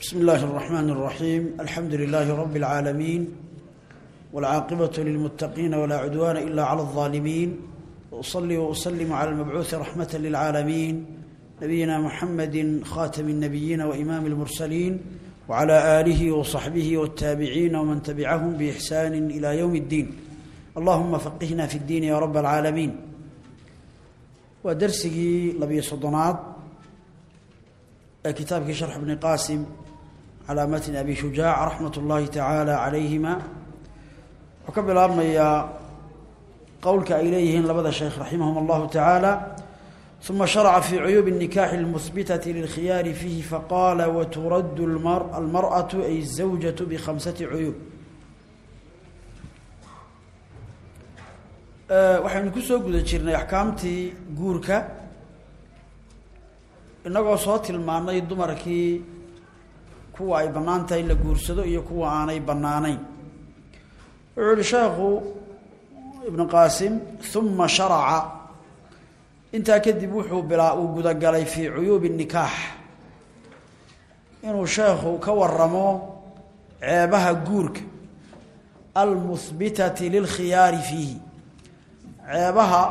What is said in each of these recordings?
بسم الله الرحمن الرحيم. الحمد لله رب العالمين والعاقبة للمتقين ولا عدوان إلا على الظالمين. وأصلي وأسلم على المبعوث رحمة للعالمين. نبينا محمد خاتم النبيين وإمام المرسلين وعلى آله وصحبه والتابعين ومن تبعهم بإحسان إلى يوم الدين. اللهم فقهنا في الدين يا رب العالمين. ودرسي لبي صدنات كتابك شرح ابن قاسم. calaa matni abi shujaac raxmat ullaahi tacaala calayhima. Wuxuu ka bilaabmayaa qowlka ay leeyihiin labada sheekh raximahum allahu tacaala. Uma sharaca fii cuyuubi nikaaxi lmuhbitati lilkhiyaari fiihi faqaala waturaddu almar'atu ay zawjatu bikhamsati cuyuub. Waxaynu ku soo guda jirnay axkaamtii guurka. Inagoo soo tilmaanay dumarkii kuwa ay bannaan tahay la guursado iyo kuwa aanay bannaanayn. Wuxuu yihi sheekhu ibnu qaasim uma sharaca. Intaa kadib wuxuu bilaa uu gudagalay fii cuyuubi nikaax. Inuu sheekhu ka waramo ceebaha guurka almuhbitati lilkhiyaari fiihi. Ceebaha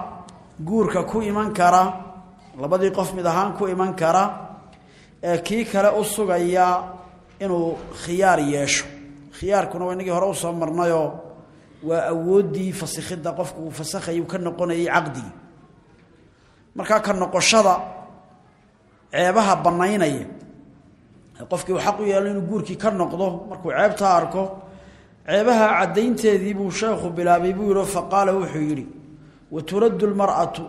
guurka ku iman kara labadii qof mid ahaan ku iman kara ee kii kale u sugaya inuu khiyaar yeesho. Khiyaarkuna waa inagii hore u soo marnayoo waa awooddii fasikhidda qofku uu fasakhayu ka noqonayay caqdigii markaa ka noqoshada ceebaha bannaynaya qofkii uu xaq u yeelo inuu guurkii ka noqdo markuu ceebtaa arko ceebaha caddaynteedii buu sheekhu bilaabay buu yihi faqaala wuxuu yidhi wa turaddu lmar'atu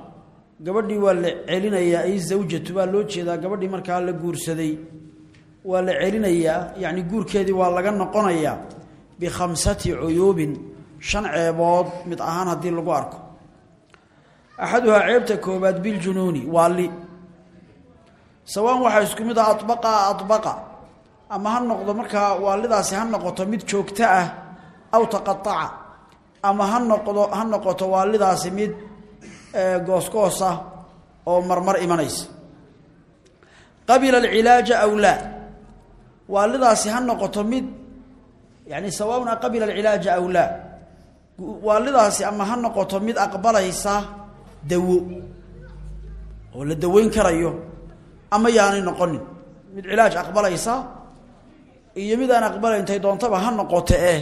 gabadhii waa la celinayaa ay zawjatu baa loo jeedaa gabadhii markaa la guursaday waa la celinayaa yacni guurkeedii waa laga noqonayaa bikhamsati cuyuubin shan ceebood mid ahaan haddii lagu arko. Axaduhaa ceebta koobaad biljunuuni waali sawaan waxaa isku mid ah abaqa abaqa ama ha noqdo markaa waalidaasi ha noqoto mid joogto ah aw taqaaca ama ha noqdo ha noqoto waalidaasi mid goosgoos ah oo marmar imanaysa. Qabila alcilaaja aw laa waalidaasi ha noqoto mid yani sawaaun qabila alcilaaja aw laa. Waalidaasi ama ha noqoto mid aqbalaysa dawo oo la daweyn karayo ama yaanay noqonin. Mid cilaaj aqbalaysa iyo mid aan aqbalayn intay doontaba ha noqoto eh.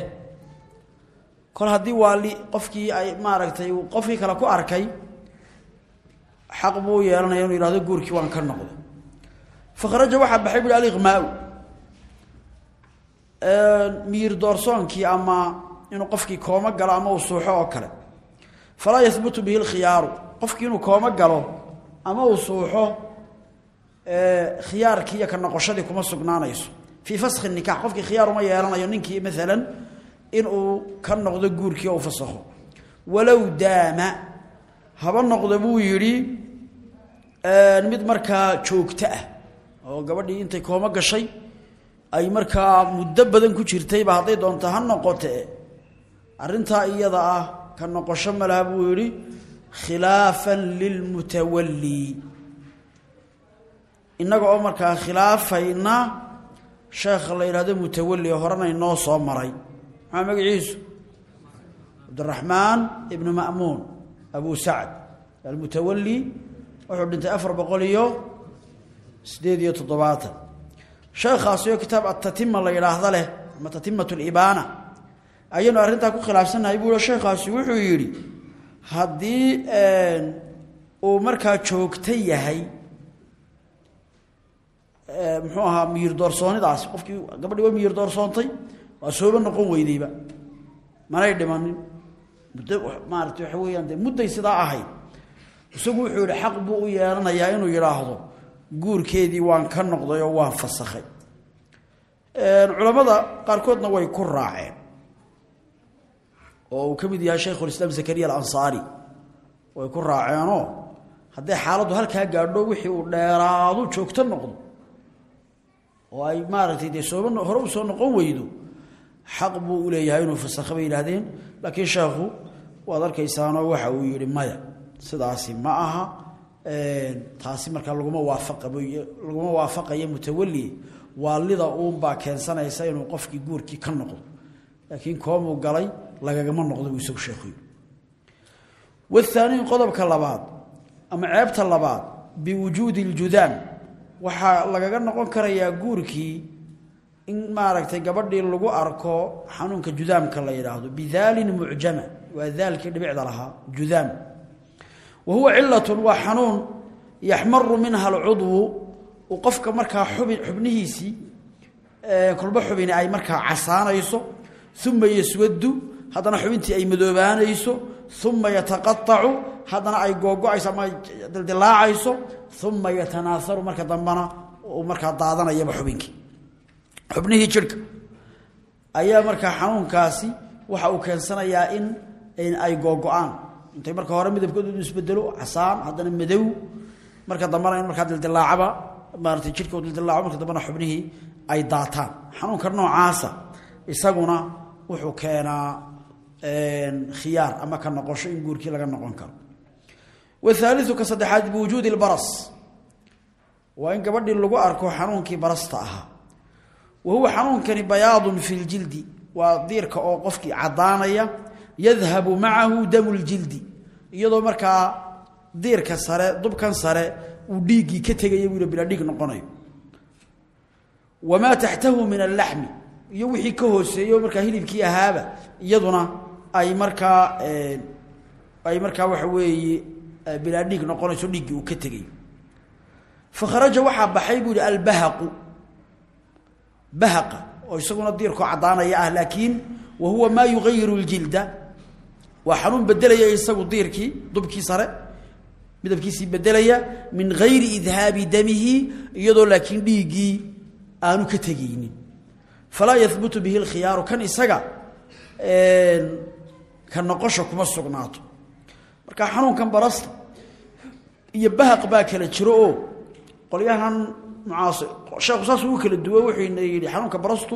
Kol haddii waali qofkii ay maaragtay qofkii kale ku arkay xaq buu yeelanaya inuu yihahdo guurkii waan ka noqday fakhraja waxaa baxay buhi aliqmaau miyir doorsoonkii ama inuu qofkii kooma galo ama uu suuxo oo kale. Falaa yahbutu bihi lkhiyaaru qofkii inuu kooma galo ama uu suuxo khiyaarkii iyo ka noqoshadii kuma sugnaanayso. Fii faskhi nikax qofkii khiyaar uma yeelanayo ninkii maalan inuu ka noqdo guurkii oo u fasakho. Walow daama haba noqdo buu yidhi mid markaa joogto ah oo gabadhii intay kooma gashay ay markaa muddo badan ku jirtayba hadday doonto ha noqote. Arrintaa iyada ah ka noqosho malaha buu yidhi khilaafan lilmutawallii innaga oo markaa khilaafayna sheekha la yidhahdo mutawalli horena inoo soo maray. Maxaa magaciisu? Cabdiraxmaan ibnu ma'muun abu sacd. Almutawalli wuxuu dhintay afar boqol iyo sideed iyo toddobaatan sheekhaasioo kitaab atatima la yidhaahda leh ama tatimat libaana ayaynu arrintaa ku khilaafsannahay buu sheekhaasi wuxuu yidhi haddii uu markaa joogto yahay muxuu ahaa miyir doorsoonidaasi qofkii gabadhii waa doorsoontay waa sooba noqon weydeyba manay dhimanin muddo maarata waxa weeyaan de mudday sidaa ahayd. Isagu wuxuu yihi xaq buu u yeelanayaa inuu yidhaahdo guurkeedii waan ka noqday oo waan fasakhay culammada qaarkoodna way ku raaceen. Oo uu ka mid yahay shaykhulislaam zakariya alansaari way ku raaceenoo hadday xaaladdu halkaa gaadho wixii uu dheeraadu joogto noqdo oo ay maaragtay dee sooba hore u soo noqon weydo xaq buu u leeyahay inuu fasakha bay yidhahdeen laakiin sheekhu waad arkaysaanoo waxa uu yidhi maya sidaasi ma aha taasi markaa laguma waafaqab laguma waafaqayo mutawali waalida uunbaa keensanaysa inuu qofkii guurkii ka noqdo. Laakiin koomuu galay lagagama noqdo buu isagu sheekhuy wahaaniin qodobka labaad ama ceebta labaad biwujuudi iljudaam waxaa lagaga noqon karayaa guurkii in maaragtay gabadhii lagu arko xanuunka judaamka la yidhaahdo. Bidaalin mucjama waa daalkii dhibicda lahaa judaam wa huwa cilatun waa xanuun yaxmaru minha alcudwu uu qofka markaa xubin xubnihiisii xubini ay markaa casaanayso uma yaswadu haddana xubintii ay madoobaanayso uma yataqaacu haddana ay googo-ayso ama dildilaacayso uma yatanaasaru marka dambena uu markaa daadanayaba xubinkii xubnihii jidhka ayaa markaa xanuunkaasi waxa uu keensanayaa in ay googo-aan intay marka hore midabkoodu isbedelo casaan haddana madow. Marka dambena markaa dildilaacaba maarata jidhka dildilaaco marka dambena xubnihii ay daataan. Xanuunka noocaasa isaguna wuxuu keenaa khiyaar ama ka noqosho in guurkii laga noqon karo. Wahaaliu ka saddexaad biwujuudi lbaras waa in gabadhii lagu arko xanuunkii barasta ahaa. Wa huwa xanuunkani bayaadun fi ljildi waa diirka oo qofkii caddaanaya yadhabu macahu damu ljildi iyadoo markaa diirka sare dubkan sare uu dhiiggii ka tegaya buu bilaa dhiig noqonayo. Wamaa taxtahu min allaxmi. Iyo wixii ka hooseeyo markaa hilibkii ahaaba iyaduna ay markaa ay markaa waxa weeye bilaa dhiig noqonayso dhiiggii uu ka tegayo fakharaja waxaa baxay buu yihi albahaqu. Bahaqa oo isaguna diirkoo caddaanaya ah waa xanuun bedelaya isagu diirkii dubkii sare. Midabkiisii bedelaya min gayri idhaabi damihi iyadoo laakiin dhiiggii aanu ka tegaynin. Falaa yahbutu bihi lkhiyaaru kan isaga ka noqosha kuma sugnaato. Marka xanuunkan barasta iyo bahaq baa kala jiro oo qolyahan mucaasi sheekhu saas ugu kala duwa wuxuuna yidhi xanuunka barastu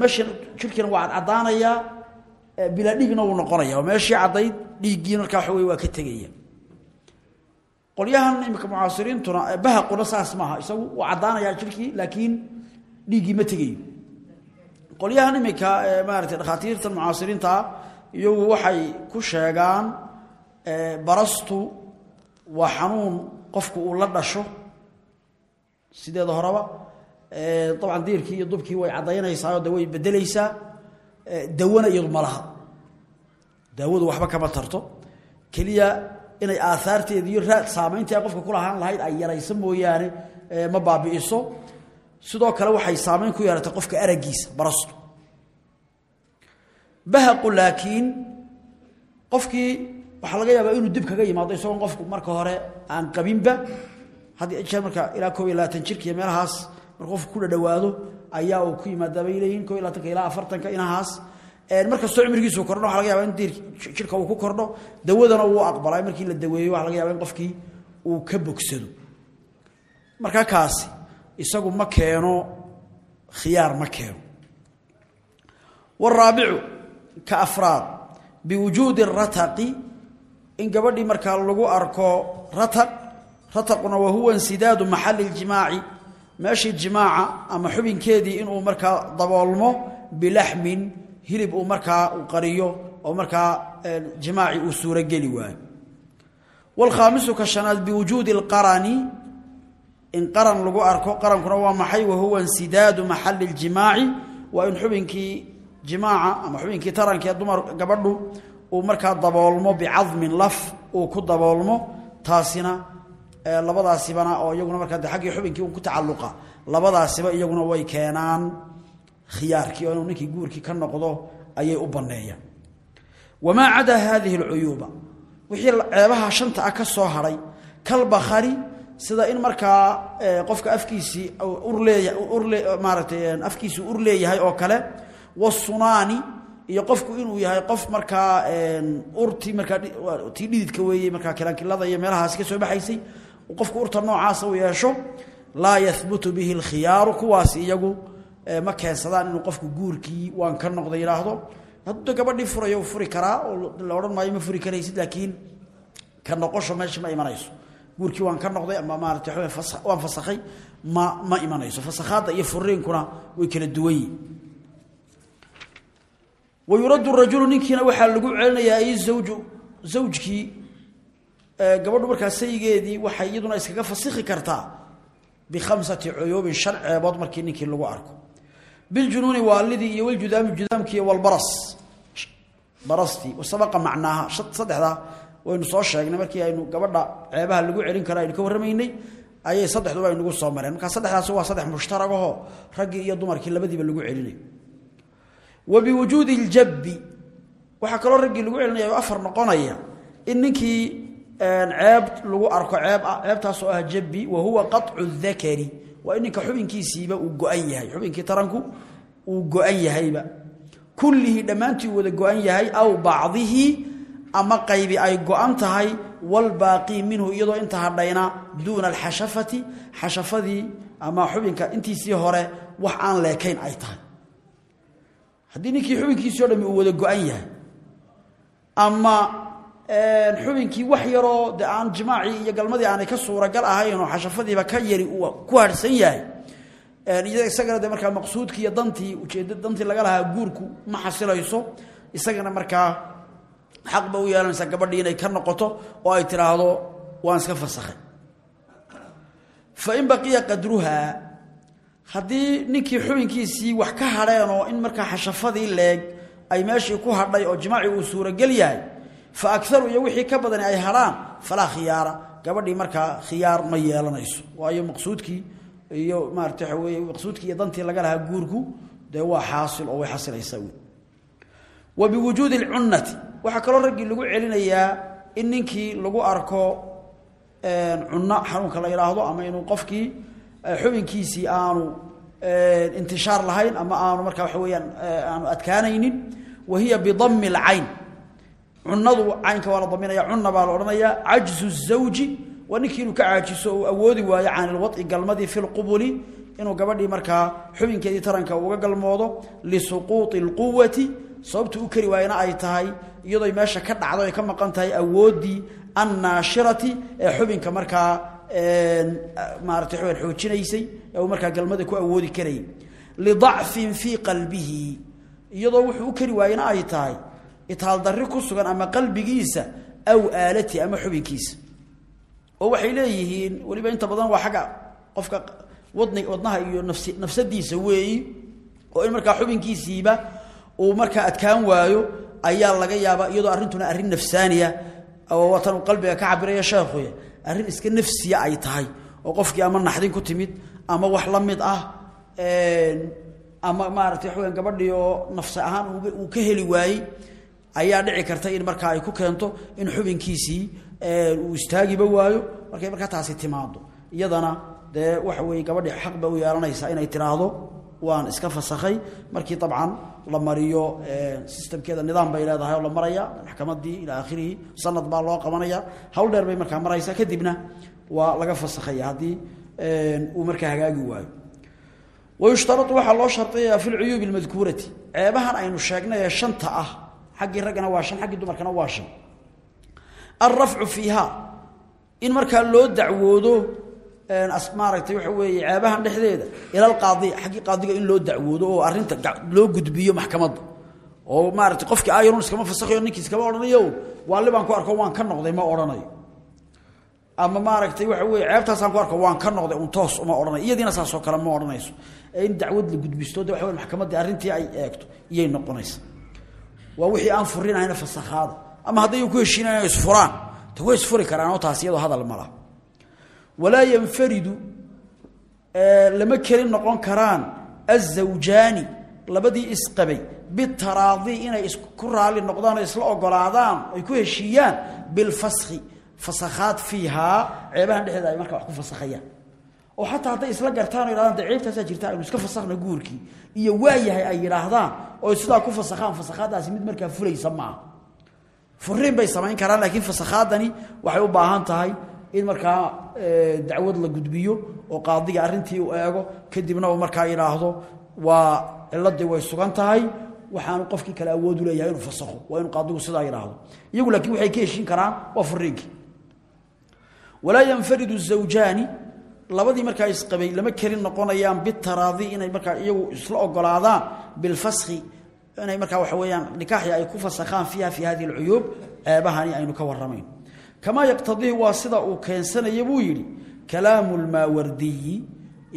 meeshan jirkiina waa caddaanayaa bilaa dhiigna wuu noqonaya oo meeshii caddayd dhiiggii markaa waxa waa ka tegaya. Qolyahan imika mucaasiriintuna bahaquna saas maaha. Isagu waa caddaanayaa jirkii laakiin dhiiggii ma tegayo qolyahan imika maarata dhakhaatiirtan mucaasiriinta ah iyagu waxay ku sheegaan barastu waa xanuun qofku uu la dhasho. Sideeda horeba dabcan diirkii iyo dubkii way caddaynaysaa de way bedelaysaa dawana iyadu ma laha. Daawadu waxba kama tarto. Keliya inay aahaarteeda iyo raad saamayntii ay qofka ku lahaan lahayd ay yarayso mooyaane ma baabi'iso. Sidoo kale waxay saamayn ku yeelatay qofka araggiisa barastu. Bahaqu laakiin qofkii waxaa laga yaabaa inuu dib kaga yimaado isagoon qofku marka hore aan qabinba. Haddii jeer marka ilaa koob iyo meelahaas marka qofku ku dhadhawaado ayaa uu ku yimaadaa bay leeyihiin koob iyo labaatanka ilaa afartanka inahaas. Markastoo cimrigiisu kordho waxa laga yaba in jirka uu ku kordho dawadana wuu aqbalay. Markii la daweeyo waxa laga yaba in qofkii uu ka bogsado. Marka kaasi isagu ma keeno khiyaar ma keeno. Waraabicu ka afraad biwujuudi rataqi in gabadhii markaa lagu arko rataq rataquna wa huwa insidaadu maxali ljimaaci meeshii jimaaca ama xubinkeedii inuu markaa daboolmo bilaxmin hilib uu markaa qariyo oo markaa e, jimaaci uu suurogeli waayo. Wlkhaamisu ka shanaad biwujuudi اlqarani in qaran lagu arko qarankuna waa maxay? Wahuwa insidaadu maxali اljimaaci waa in xubinkii jimaaca ama xubinkii tarankaee dumar gabadhu uu markaa daboolmo bicadmin laf uu ku daboolmo taasina labadaasibana oo iyaguna markaa de aggii xubinkii ku tacaluqa labadaasiba iyaguna way keenaan khiyaarkii oo inuu ninkii ka noqdo ayay u banneeyaan. Wamaa cadaa haadihi alcuyuuba wixii ceebaha shanta ah ka soo hadhay kalbakhari sida in markaa qofka afkiisii urleeya urle maaratay afkiisii ur leeyahay oo kale wasunaani iyo qofku inuu yahay qof markaa urtii markaa tii dhididka weeyey markaa iyo meelahaasi ka soo baxaysay qofku urta noocaasa u yeesho laa yahbutu bihi alkhiyaaru kuwaasi iyagu ma keensadaan inuu qofku guurkii waan ka noqda yidhaahdo. Hadduu gabadhii furayo furi karaa oo la odhan maayo ma furi karaysid laakiin ka noqosho meesha ma imanayso. Guurkii waan ka noqday ama maarata waan fasakhay ma ma imanayso. Fasakhaadda iyo furiinkuna way kala duwan yihiin wa yuraddu rajulu ninkiina waxaa lagu celinayaa ay zawju zawjkii gabadhu markaa sayigeedii waxay iyaduna iskaga fasikhi kartaa bikhamsati cuyuubin shan ceebood markii ninkii lagu arko. Biljunuuni waalidii iyo waljudaami judaamkii walbaras. Barastii wasabaqa macnaaha saddexdaa waynu soo sheegnay markii aynu gabadha ceebaha lagu celin karo aynu ka warramaynay ayay saddexduba aynugu soo mareen. Markaa saddexdaasi waa saddex mushtaragahoo raggii iyo dumarkii labadiiba lagu celinayo wa biwujuudi iljabbi waxaa kaloo raggii lagu celinaya afar noqonaya in ninkii ceeb lagu arko ceeb ah ceebtaasoo ah jabbi wa huwa qaطcu dakari waa in ninka xubinkiisiiba uu go-an yahay. Xubinkii taranku uu go-an yahayba. Kullihii dhammaantii wada go-an yahay aw bacdihi ama qaybi ay go-an tahay walbaaqii minhu iyadoo inta hadhayna duuna alxashafati xashafadii ama xubinka intiisii hore wax aan leekayn ay tahay. Haddii ninkii xubinkiisii o dhami uu wada go-an yahay ama xubinkii wax yaroo de aan jimaacii iyo galmadii aanay ka suuragal ahayn oo xashafadiiba ka yari uu ku harhsan yahay. Isagana de maqsuudkii iyo dantii ujeed dantii laga lahaa guurku ma xasilayso isagana markaa xaq ba u yeelanaysaa gabadhii inay ka noqoto oo ay tiraahdo waan iska fasakhay fain baqiya qadruhaa haddii ninkii xubinkiisii wax ka hadheen oo in markaa xashafadii leeg ay meeshii ku hadhay oo jimaaci uu suurogel yahay fa akaru iyo wixii ka badani ay hadhaan falaa khiyaara. Gabadhii markaa khiyaar ma yeelanayso. Waayo maqsuudkii iyo maarata waxa iyo dantii laga lahaa guurku dee waa xaasil oo way xasilaysaa wey wa biwujuudi alcunnati waxaa kaloo raggii lagu celinayaa in ninkii lagu arko cunno xanuunka la yidhaahdo ama inuu qofkii xubinkiisii aanu intishaar lahayn ama aanu markaa waxa weeyaan aanu adkaanaynin wa hiya bidami alcayn cunadu caynka waa la daminaya cunna baa la odhanayaa cajzu zawji waa ka caajiso awoodi waayo can ilwadci galmadii fi lqubuli inuu gabadhii markaa xubinkeedii taranka uga galmoodo lisuquuطi اlquwati sababtu u keri waayena ay tahay iyadoo meesha ka dhacdo ay ka maqan tahay awooddii annaashirati ee xubinka markaa maarata xubin xoojinaysay ee markaa galmada ku awoodi karayay lidacfin fii qalbihi iyadoo wuxuu u keri waayena ay tahay itaaldarri ku sugan ama qalbigiisa aw aalati ama xubinkiisa. Oo waxay leeyihiin weliba inta badan waa xagga qofka wadni wadnaha iyo nafsi nafsadiisa weeyi. Oo in markaa xubinkiisiiba uu markaa adkaan waayo ayaa laga yaabaa iyadoo arrintuna arrin nafsaaniya. Oo uu qalbiga ka cabiraya sheekhuya arrin iska nafsiya ay tahay. Oo qofkii ama naxdin ku timid ama wax la mid ah ama maaragtay waxaweyaan gabadhii oo nafsi ahaan uu ka heli waayey ayaa dhici karta in markaa ay ku keento in xubinkiisii uu istaagiba waayo. Markay markaa taasi timaado. Iyadana dee waxa weeye gabadhii xaq u yeelanaysaa inay tiraahdo waan iska fasakhay markii dabcan la mariyo sistamkeeda nidaam bay leedahay la maraya. Maxkamadii ilaa aakhirihi sanad baa loo qabanaya. Hawl dheer bay markaa maraysaa kadibna waa laga fasakhaya haddii uu markaa hagaagi waayo. Wayushtarau waxaa loo shardiyayaa fi lcuyuubi اlmadkuurati ceebahan aynu sheegnay ee shanta ah xaggii raggana waa shan xaggii dumarkana waa shan. Alrafcu fiiha. Loo dacwoodo maaragtay waxa weeye ceebahan dhexdeeda ila alqaadi xaggii qaadiga in loo dacwoodo oo arrinta loo gudbiyo maxkamadda. Oo maaratay qofkii ayarun iskama fasakhayo ninkii iskama odhanayo waalli baan ku arko waan ka noqday ma odhanayo. Ama maaragtay waxa weye ceebtaasaan ku arko waan ka noqday un toos uma odhanayo iyadiina saasoo kale ma odhanayso. In dacwad la gudbisto waxa wey maxkamaddii arrintii ay eegto iyay noqonaysa waa wixii aan furinayna fasakhaada ama hadday ku heshiinayaan isfuraan. Ta way isfuri karaan oo taas iyadoo hadal ma laha yanfaridu lama keli noqon karaan azawjaani labadii isqabay bitaraadi inay isku raali noqdaan isla ogolaadaan ay ku heshiiyaan bilfaskhi fasakhaad fiihaa ceebahan dhexeeda ay markaa wax ku fasakhayaan oo xataa hadday isla gartaan o yidhahdaan de ceebtaasaa iska fasakhna guurkii. Iyo waayahay ay yidhaahdaan oo sidaa ku fasakhaan fasakhaaddaasi mid markaa fulaysa maaha furiin bay samayn karaan laakiin fasakhaadani waxay u baahan tahay in markaa dacwad la gudbiyo oo qaadiga arrintii u eego kadibna uu markaa yidhaahdo waa ciladii way sugan tahay waxaanu qofkii kale awoodu leeyahay inuu fasakho waa inuu qaadigu sidaa yidhaahdo. Iyagu laakiin waxay ka heshiin karaan waa furiinkii walaa yanfaridu zawjaani labadii markaa isqabay lama kelin noqonayaan bitaraadi inay markaa iyagu isla ogolaadaan bilfaskhi inay markaa waxa weeyaan nikaaxi ay ku fasakhaan fiiha fi hadihi alcuyuub ceebahani aynu ka warramayn kamaa yaqtadihi waa sida uu keensanaya buu yidhi kalaamu lmaawardiyi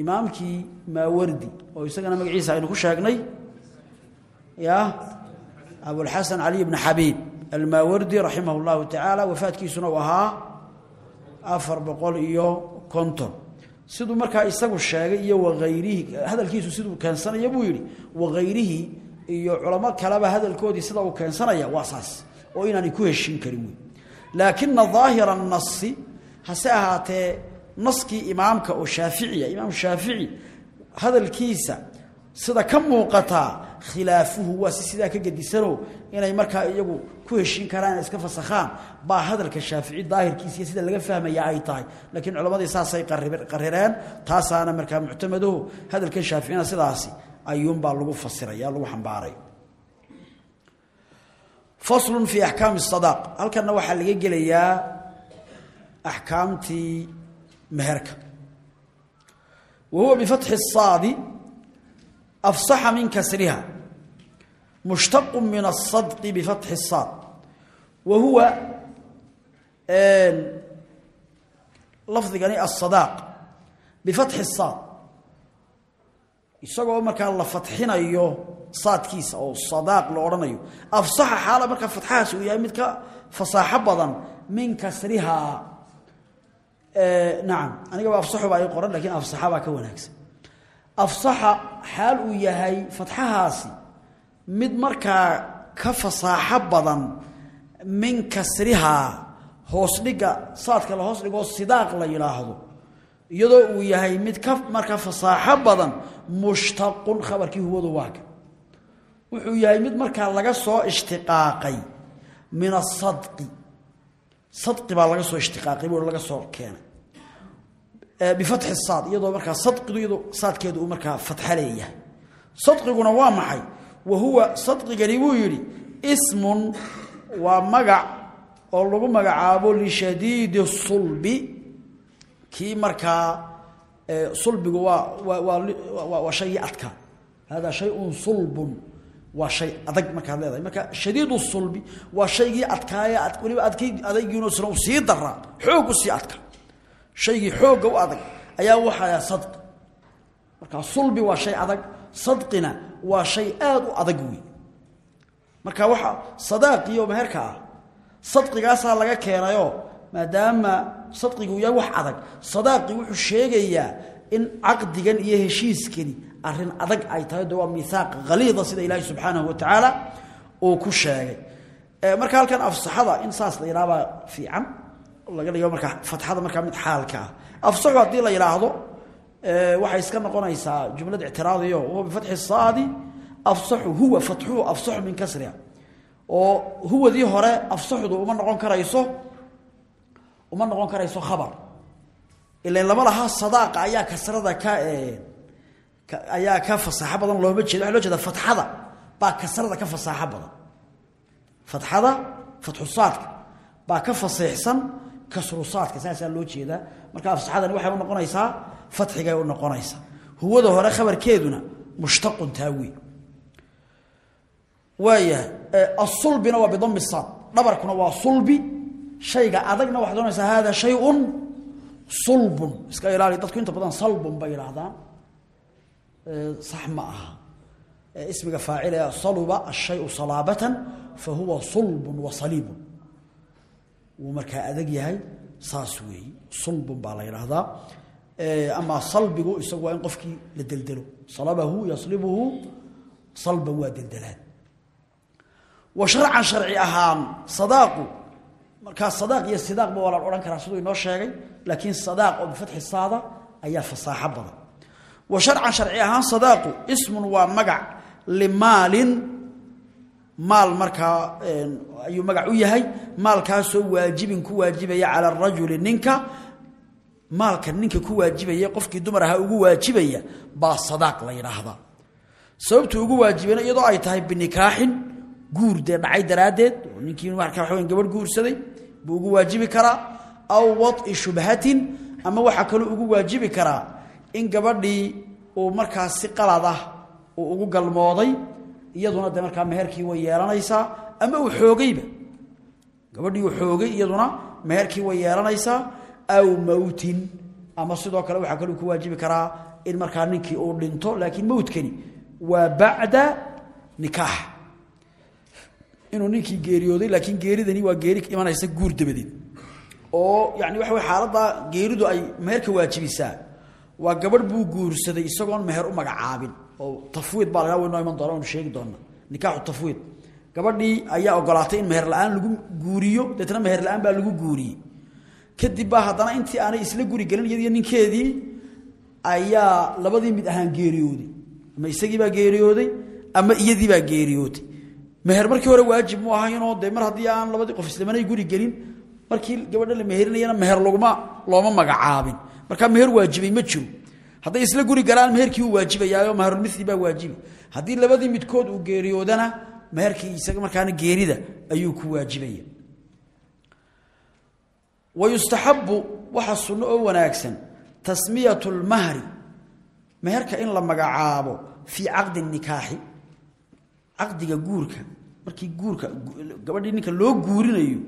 imaamkii maawardi oo isagana magaciisa aynu ku sheegnay ya abulxasan cali bni xabiib almaawardi raximah اllahu tacaala wafaadkiisuna uu ahaa afar boqol iyo konton siduu markaa isagu sheegay iyo waayrihi hadalkiisu siduu keensanaya buu yidhi wakayrihii iyo culamo kaleba hadalkoodii sida uu keensanaya waa saas oo inaanay ku heshiin karin wey laakina daahira nasi hase ahaatee naskii imaamka oo shaaficiya imaam shaafici hadalkiisa sida ka muuqataa khilaafuhu waa si sidaa ka gedisanoo inay markaa iyagu ku heshiin karaan iska fasakhaan baa hadalka shaafici daahirkiisiiyo sida laga fahmaya ay tahay. Laakiin culammadii saasay qarireen taasaana markaa muctamadaho hadalkan shaaficina sidaasi ayuunbaa lagu fasiraya lagu xambaaray. Faslun fii axkaami sadaaq halkanna waxaa laga gelayaa axkaamtii meherka. Wa huwa bifatxi الsaadi afsaxa min kasriha mushtaqu min asadqi bifatxi saad wa huwa lafdigani asadaaq bifatxi saad isagoo markaa la fatxinayo saadkiisa oo sadaaq la odhanayo afsaxa xaala markaa fatxahaas uu yahay mid ka fasaaxo badan min kasrihaa nacam anigaba afsaxu baa i qoran lakiin afsaxa baa ka wanaagsan xaal uu yahay fatxahaasi mid markaa ka fasaaxo badan min kasrihaa hoos dhiga saadka la hoos dhigoo sidaaq la yidhaahdo. Iyadoo uu yahay mid ka markaa fasaaxo badan mushtaqun khabarkii huwadu waaka wuxuu yahay mid markaa laga soo ishtiqaaqay min asadqi sadqi baa laga soo ishtiqaaqay buu laga soo keenay bifatxi saad iyadoo markaa sadqidu iyadoo saadkeedu uu markaa fatxa leeyahay. Sadqiguna waa maxay? Wa huwa sadqigani buu yidhi ismun waa magac oo lagu magacaabo lishadiidi sulbi. Kii markaa sulbigu waa shaygii adkaa hada shayun sulbun waa shay adag markaad leedahay. Marka shadiid sulbi waa shaygii adkaaye weliba adkay adaygiinusna u sii daraa xoog u sii adka shaygii xoogga u adag ayaa waxaa sadqi marka sulbi waa shay adag sadqina waa shay aad u adag wey marka waxa sadaaqiyo meherka ah laga keenayoo maadaama sadqigu yahay wax adag. Sadaaqi wuxuu sheegayaa in caqdigan iyo heshiiskani arrin adag ay tahay. De waa miihaaq haliida sida ilaahi subxaanahu wa tacaala uu ku sheegay. Marka halkan afsaxada in saas la yidhahabaa fiican laga dhigo markaa fatxada markaa mid xaalka ah. Afsaxu haddii la yidhaahdo waxay iska noqonaysaa jumlad ictiraadiyo huwa bifatxi saadi afsaxu huwa fatxuhu afsaxu min kasriha oo huwadii hore afsaxdu uma noqon karayso uma noqon karayso khabar. Ilan lama laha sadaaqa ayaa kasrada ka ayaa ka fasaaxo badan looma jeeda loo jeeda fatxada baa kasrada ka fasaaxo badan. Fatxada fatxu saadka baa ka fasiixsan kasru saadka saasaa loo jeedaa. Marka afsaxadani waxay u noqonaysaa fatxigay u noqonaysaa. Huwada hore khabarkeeduna mushtaqun taawi. Waayahay asulbina waa bidami saad. Dhabarkuna waa sulbi. Shayga adagna waxaad ohanaysaa hada shayun sulbun. Iska ilaali dadku inta badan salbun bay yidhaahdaan. Sax ma aha. Ismiga faacil ee saluba ashayu salaabatan fa huwa sulbun wa saliibun wuu markaa adag yahay saas weeyi sulbun baa la yidhaahdaa. Amaa salbigu isagu waa in qofkii la deldelo salabahu yaslibuhu salban waa deldelaan wa sharcan sharci ahaan sadaaqu markaa sadaaq iyo sidaaqba waa la odhan karaa siduu inoo sheegay laakiin sadaaq oo bifatxi saada ayaa fasaaxo badan. Wa sharcan sharci ahaan sadaaqu ismun waa magac limaalin maal markaa ayuu magac u yahay. Maalkaasoo waajibin ku waajibaya cala arajuli ninka. Maalka ninka ku waajibaya qofkii dumar ahaa ugu waajibaya baa sadaaq la yidhaahdaa sababtuu ugu waajibana iyadoo ay tahay binikaaxin guur dee dhacay daraaddeed oo ninkii marka waxa weyn gabadh guursaday buu ugu waajibi karaa. Aw wad'i shubhatin ama waxaa kaloo ugu waajibi karaa in gabadhii uu markaas si qalad ah uu ugu galmooday iyaduna dee markaa meherkii way yeelanaysaa ama uu xoogayba. Gabadhii uu xoogay iyaduna meherkii way yeelanaysaa aw mowtin ama sidoo kale waxaa kaloo ku waajibi karaa in markaa ninkii uu dhinto laakiin mowtkani waa bacda nikaax. Inuu ninkii geeriyooday laakiin geeridani waa geeri imanaysa guur dabadeed. Oo yani waxa way xaaladda geeridu ay meherka waajibisaa waa gabadh buu guursaday isagoon meher u magacaabin oo tafwiid baa laga waynoo iman doona anu sheegi doona. Nikaaxu tafwiid. Gabadhii ayaa ogolaatay in meher la'aan lagu guuriyo deetna meher la'aan baa lagu guuriyey. Kadib baa haddana intii aanay isla guri gelin iyadiyo ninkeedii ayaa labadii mid ahaan geeriyooday. Ama isagiibaa geeriyooday ama iyadiibaa geeriyooday meher markii hore waajib mu ahaynoo dee mar haddii aan labadii qof islamanay guri gelin markii gabadha la meherinayana meher laguma looma magacaabin. Markaa meher waajibay ma jiro hadday isla guri galaan meherkii uu waajibayaayo mahrulmili baa waajibi haddii labadii midkood uu geeriyoodana meherkii isaga markaana geerida ayuu ku waajibaya. Wayustaxabu waxaa sunno oo wanaagsan tasmiyatu lmahri meherka in la magacaabo fii caqdi nikaaxi caqdiga guurka gabadhii ninka loo guurinayo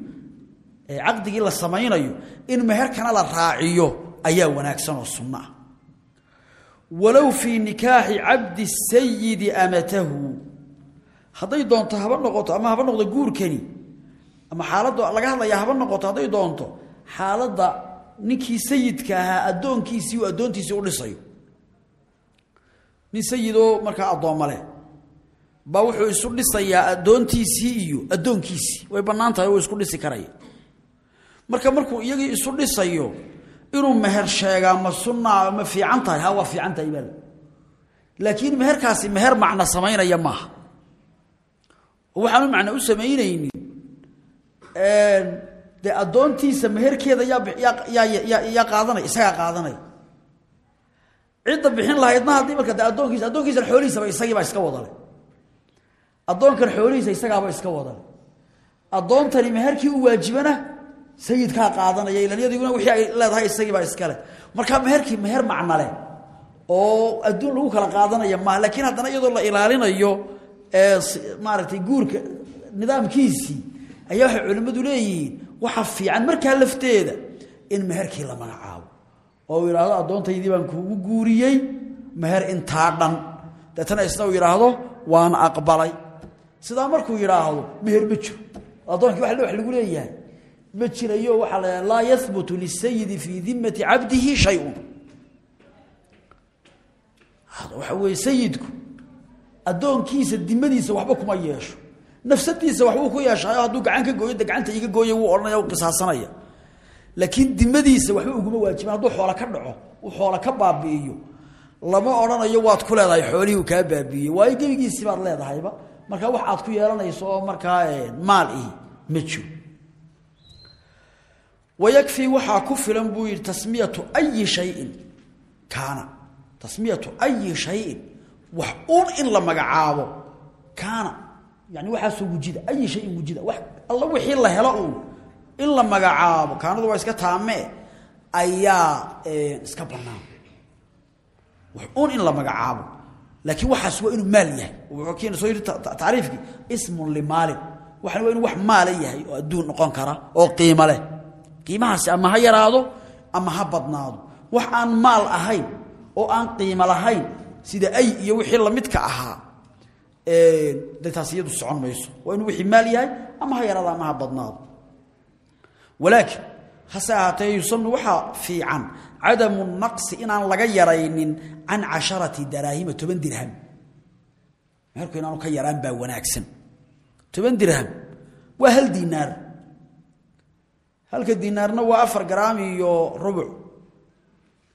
ee caqdigii la samaynayo in meherkana la raaciyo ayaa wanaagsan oo sunno ah walow fii nikaaxi cabdi sayidi amatahu. Hadday doonto haba noqoto ama haba noqdo guurkani ama xaaladda laga hadlaya haba noqoto hadday doonto xaaladda ninkii sayidka ahaa addoonkiisii uu addoontiisii u dhisayo. Nin sayidoo markaa addoomma leh baa wuxuu isu dhisayaa addoontiisii iyo addoonkiisii. Way bannaan tahay oo isku dhisi karaya marka markuu iyagii isu dhisayo inuu meher sheegaa ma sunnaa ma fiican tahay? Ha waa fiican tahay baa laakiin meherkaasi meher macno samaynaya maaha. Waxaanu macno u samaynaynin dee addoontiisa meherkeeda yaa yaa yaa qaadanaya isagaa qaadanaya cidda bixin lahaydna haddii marka de addoonkiisa addoonkiisan xoolihiisaba isagiibaa iska wadale addoonkan xoolihiisa isagaaba iska wadale addoontani meherkii waajibana sayidkaa qaadanaya ilalyaduna wixii ay leedahay isagiibaa iskale marka meherkii meher macno leh oo adduun lagu kala qaadanaya maaha laakiin haddana iyadoo la ilaalinayo maaragtay guurka nidaamkiisii ayaa waxay culimmadu leeyihiin waxa fiican markaa lafteeda in meherkii la magacaabo. Oo uu addoontaydii baan kuugu guuriyey meher intaa dhan. Deetana isna uu yidhaahdo waan aqbalay. Sidaa markuu yidhaahdo meher ma jiro. Addoonkii wa lagu leeyahay ma jirayo waxaa la laa yahbutu lisayidi fii dimati cabdihi shayun. Waxa weeye sayidku addoonkiisa dimadiisa waxba kuma yeesho. Nafsadiisa waxbuu ku yeeshaayo hadduu gacan gooyo de iga gooya wuu odhanaya u qisaasanaya. Laakiin dimadiisa waxba uguma waajiban hadduu xoola ka dhaco uu xoola ka baabi'iyo lama odhanayo waad ku leedahay xoolihii kaa baabi'iyey waayo gebigiisii baad leedahayba. Markaa wax aad ku yeelanayso oo markaa maal ihi ma wayakfii waxaa ku filan buu yidhi tasmiyatu ayi shayin kaana tasmiyatu ayi shayin wax uun in la magacaabo kaana yani waxaasoo wujida ayi shayin wujida wax alla wixii la helo uun in la magacaabo kaanadu waa iska taamee ayaa iska bannaan wax uun in la magacaabo laakiin waxaas waa inuu maal yahay wuxuu keena soo yidhi tacriifkii ismun limaalin waxana waa inuu wax qiimahaasi ama ha yaraado ama ha badnaado. Wax aan maal ahayn oo aan qiimo lahayn sida ay iyo wixii lamidka ahaa de taas iyadu socon mayso. Waa inuu wixii maal yahay ama ha yaraado ama ha badnaado. Walaakin hase ahaatee yusanu waxaa fiican cadamu naqsi inaan laga yaraynin can casharati daraahima toban dirham. Meherku inaanu ka yaraan baa wanaagsan. Toban dirham. Waa hal diinaar halka diinaarna waa afar garaam iyo rubuc.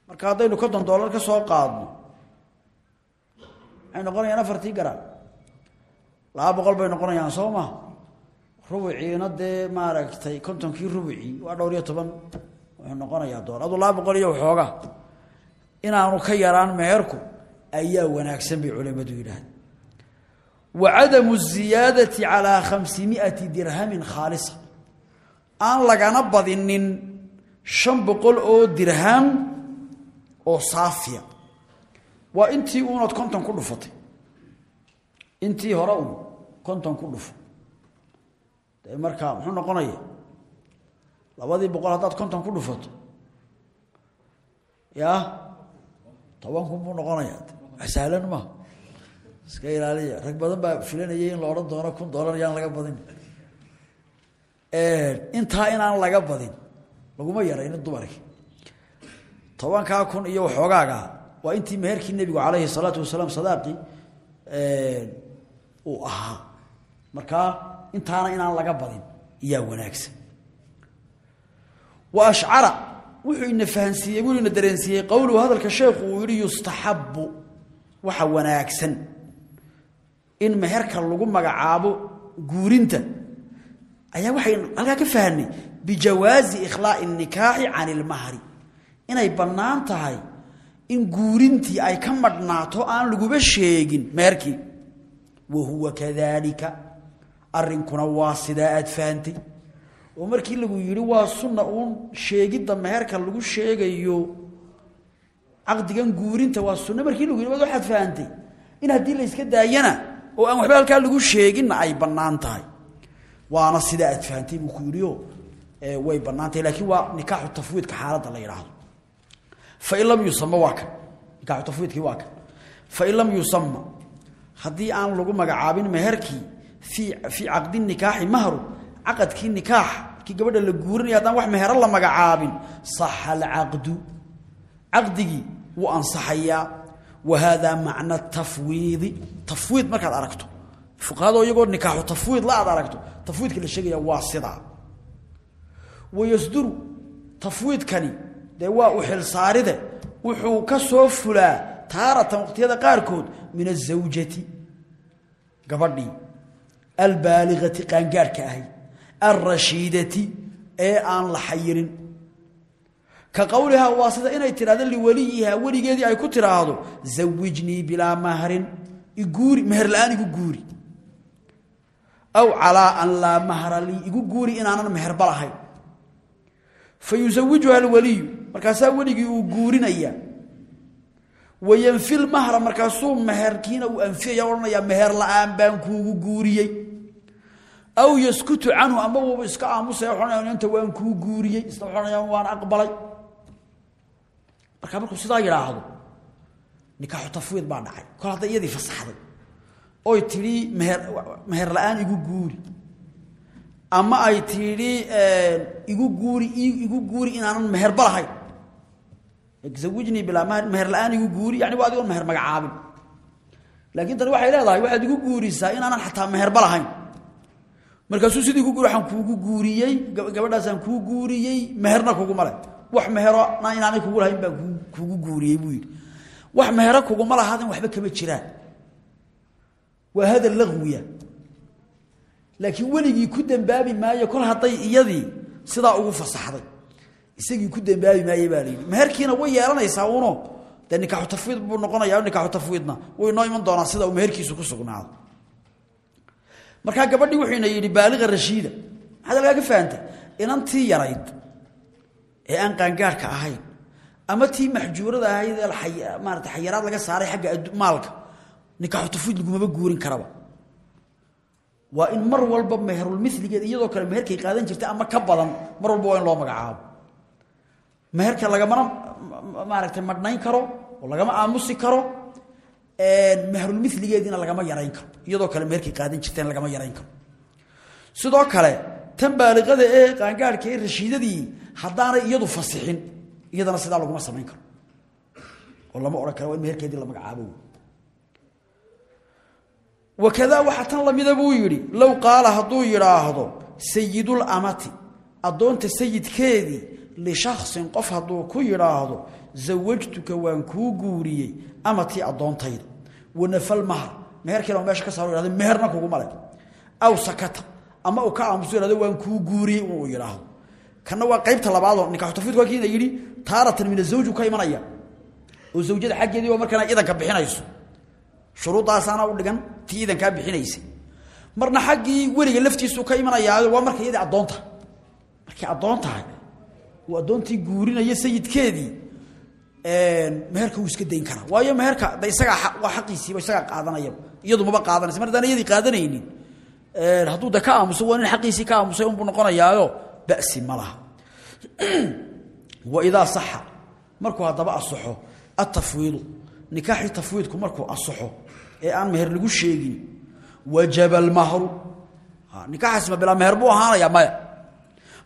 Marka haddaynu konton dollar ka soo qaadno waxay noqonayaan afartii garaam laba boqol bay noqonayaan soo maha rubuciina dee maaragtay kontonkii rubucii waa dhowr iyo toban wuxuu noqonayaa doollar aduu laba boqol iyo waxoogaa inaanu ka yaraan meherku ayaa wanaagsan bay culimadu yidhaahdeen. Wa cadamu ziyaadati calaa khamsimiati dirhamin khaalisa aan lagana badinin shan boqol oo dirham oo saafiya. Waa intii uunaad konton ku dhufatay. Intii hore uun konton ku dhufo. Dee markaa muxuu noqonaya? Labadii boqol haddaad konton ku dhufato. Ya? Toban kun buu noqonaya. Sahlan maaha iska ilaaliya. Rag badan baa filanayay in la odhan doono kun dollar yaan laga badin intaa inaan laga badin laguma yaraynin dumarkii. Tobankaa kun iyo waxoogaaga waa intii meherkii nebigu calayhi salaatu wasalaam sadaaqii uu ahaa. Markaa intaana inaan laga badin iyaa wanaagsan. Wa ashcara wuxuu ina fahansiiyey wuu ina dareensiiyey qowluhu hadalka sheekhu uu yihi yustaxabu waxa wanaagsan. In meherka lagu magacaabo guurinta ayaa waxay halkaa ka fahanay bijawaazi ikhlaa'i nikaaxi can ilmahri. Inay bannaan tahay in guurintii ay ka madhnaato aan laguba sheegin meherkii wa huwa kadaalika. Arrinkuna waa sidaa aad fahantay oo markii lagu yidhi waa sunna uun sheegidda meherka lagu sheegayo caqdigan guurinta waa sunno markii lagu yidhi waad waxaad fahantay in haddii la yska daayana oo aan waxba halkaa lagu sheeginna ay bannaan tahay waana sidaa aad fahantay buu ku yidhio way bannaan tahay laakiin waa nikaaxu tafwiidka xaaladda la yidhaahdo. Fain lam yusama waa kan nikaaxu tafwiidkii waa kan fain lam aan lagu magacaabin meherkii fii fii caqdi nikaaxi mahru caqadkii nikaax kii gabadha la guurinaya haddaan wax mehero la magacaabin saxa alcaqdu. Caqdigii wuu ansaxayaa. Wa haadaa macna tafwiidi. Tafwiid markaad aragto fuqahado iyagoo nikaaxu tafwiid la aad aragto tafwiidka la sheegaya waa sidaa wayasduru tafwiidkani dee waa u xilsaaride wuxuu ka soo fulaa taaratan waqtiyada qaarkood min azawjati gabadhii albaaligati qaangaadhka ahay alrashiidati ee aan la xayirin. Ka qowlihaa waa sida inay tidhahdo liweliyihaa weligeedii ay ku tidhaahdo zawijnii bilaa mahrin iguuri meher la'aan igu guuri aw calaa an laa mahra lii igu guuri inaanan meherba lahayn fa yusawijuha alweliyu markaasaa weligii uu guurinaya wayanfi lmahra markaasuu meherkiina uu anfiyaya odhanayaa meher la'aan baan kuugu guuriyey. Aw yaskutu canhu ama wuuba iska aamusaya ohanaya inta waan kuu guuriyey. Isna ohanaya waan aqbalay. Markaa markuu sidaa yidhaahdo nikaaxu tafwiid baa dhacay. Kol hadday iyadii fasaxday oy tidhi meher meher la'aan igu guuri. Ama ay tidhi igu guuri igu guuri inaanan meherba lahayn zawijnii bilaa mahr meher la'aan igu guuri yani waa adigoon meher magacaabin. Laakiin tani waxay leedahay waxaad igu guurisaa inaanan xataa meherba lahayn markaasuu sidii igu guuri waxaan kuugu guuriyey gabadhaasaan kuu guuriyey meherna kuguma leh wax meherona inaanay kugu lahayn baan kuugu guuriyey buu wax mehero kuguma lahaadan waxba kama jiraan waa hadal lagwiya laakiin weligii ku dembaabi maayo kol hadday iyadii sidaa ugu fasaxday. Isagii ku dembaabi maaye baa layidhi meherkiina way yeelanaysaa uno dee nikaaxu tafwiid buu noqonaya nikaaxu tafwiidna. Way noo iman doonaa sida uu meherkiisu ku sugnaado. Markaa gabadhii wuxuuna yidhi baaliga rashiida. Maxaad alkaa ka fahantay inantii yarayd ee aan qaangaarhka ahayn ama tii maxjuurada ahayd ee maarata xayaraad laga saaray nikaaxu tafwiid lagumaba guurin karaba. Waa in mar walba meherulmiligeed iyadoo kale meherkay qaadan jirta ama ka badan mar walba waa in loo magacaabo. Meherka lagamana maaragtay madhnayn karo oo lagama aamusi karo meherulmiligeediina lagama yarayn karo. Iyadoo kale meherkay qaadan jirteen lagama yarayn karo. Sidoo kale tan baaliqada ee qaangaadhka rashiidadii haddaanay iyadu fasixin iyadana sidaa laguma samayn karo. Oo lama odhan karo in meherkeedii la magacaabo wakadaa waxaa tan lamida buu yidhi low qaala hadduu yidhaahdo sayidulamati addoonta sayidkeedii lishaksin qof hadduu ku yidhaahdo zawajtuka waan kuu guuriyey amatii addoontayda wanafal mahar meherkiina meesha ka saaro yhahdo meherna kuguma le aw sakata ama uu ka aamuso yhahdo waan kuu guuriyey uu yidhaahdo kanna waa qaybta labaadoo nikaxu tafwiidku waa kiina yidhi taaratan min azawju imanaya oo zawjada xaggeedii waa markana idanka bixinayso shuruudaasaana u dhigan tii idankaa bixinaysa. Marna xaggii weliga laftiisuu ka imanayaayo waa markay iyadii addoon markay addoon tahay uu addoontii guurinayo sayidkeedii meherka wuu iska dayn karaa waayo meherka de isagaa waa xaqiisiiba isagaa qaadanaya. Iyadu maba qaadanaysa mar haddaan iyadii qaadanaynin hadduu de ka aamuso waa nin xaqiisii ka aamusay unbuu noqonayaayo ba'si ma laha. Waidaa saxa markuu haddaba asaxo atafwiidu nikaaxii tafwiidku markuu asaxo ee aan meher lagu sheegin wajaba almahru. Nikaaxaas ma bilaa meher buu ahaanayaa maya.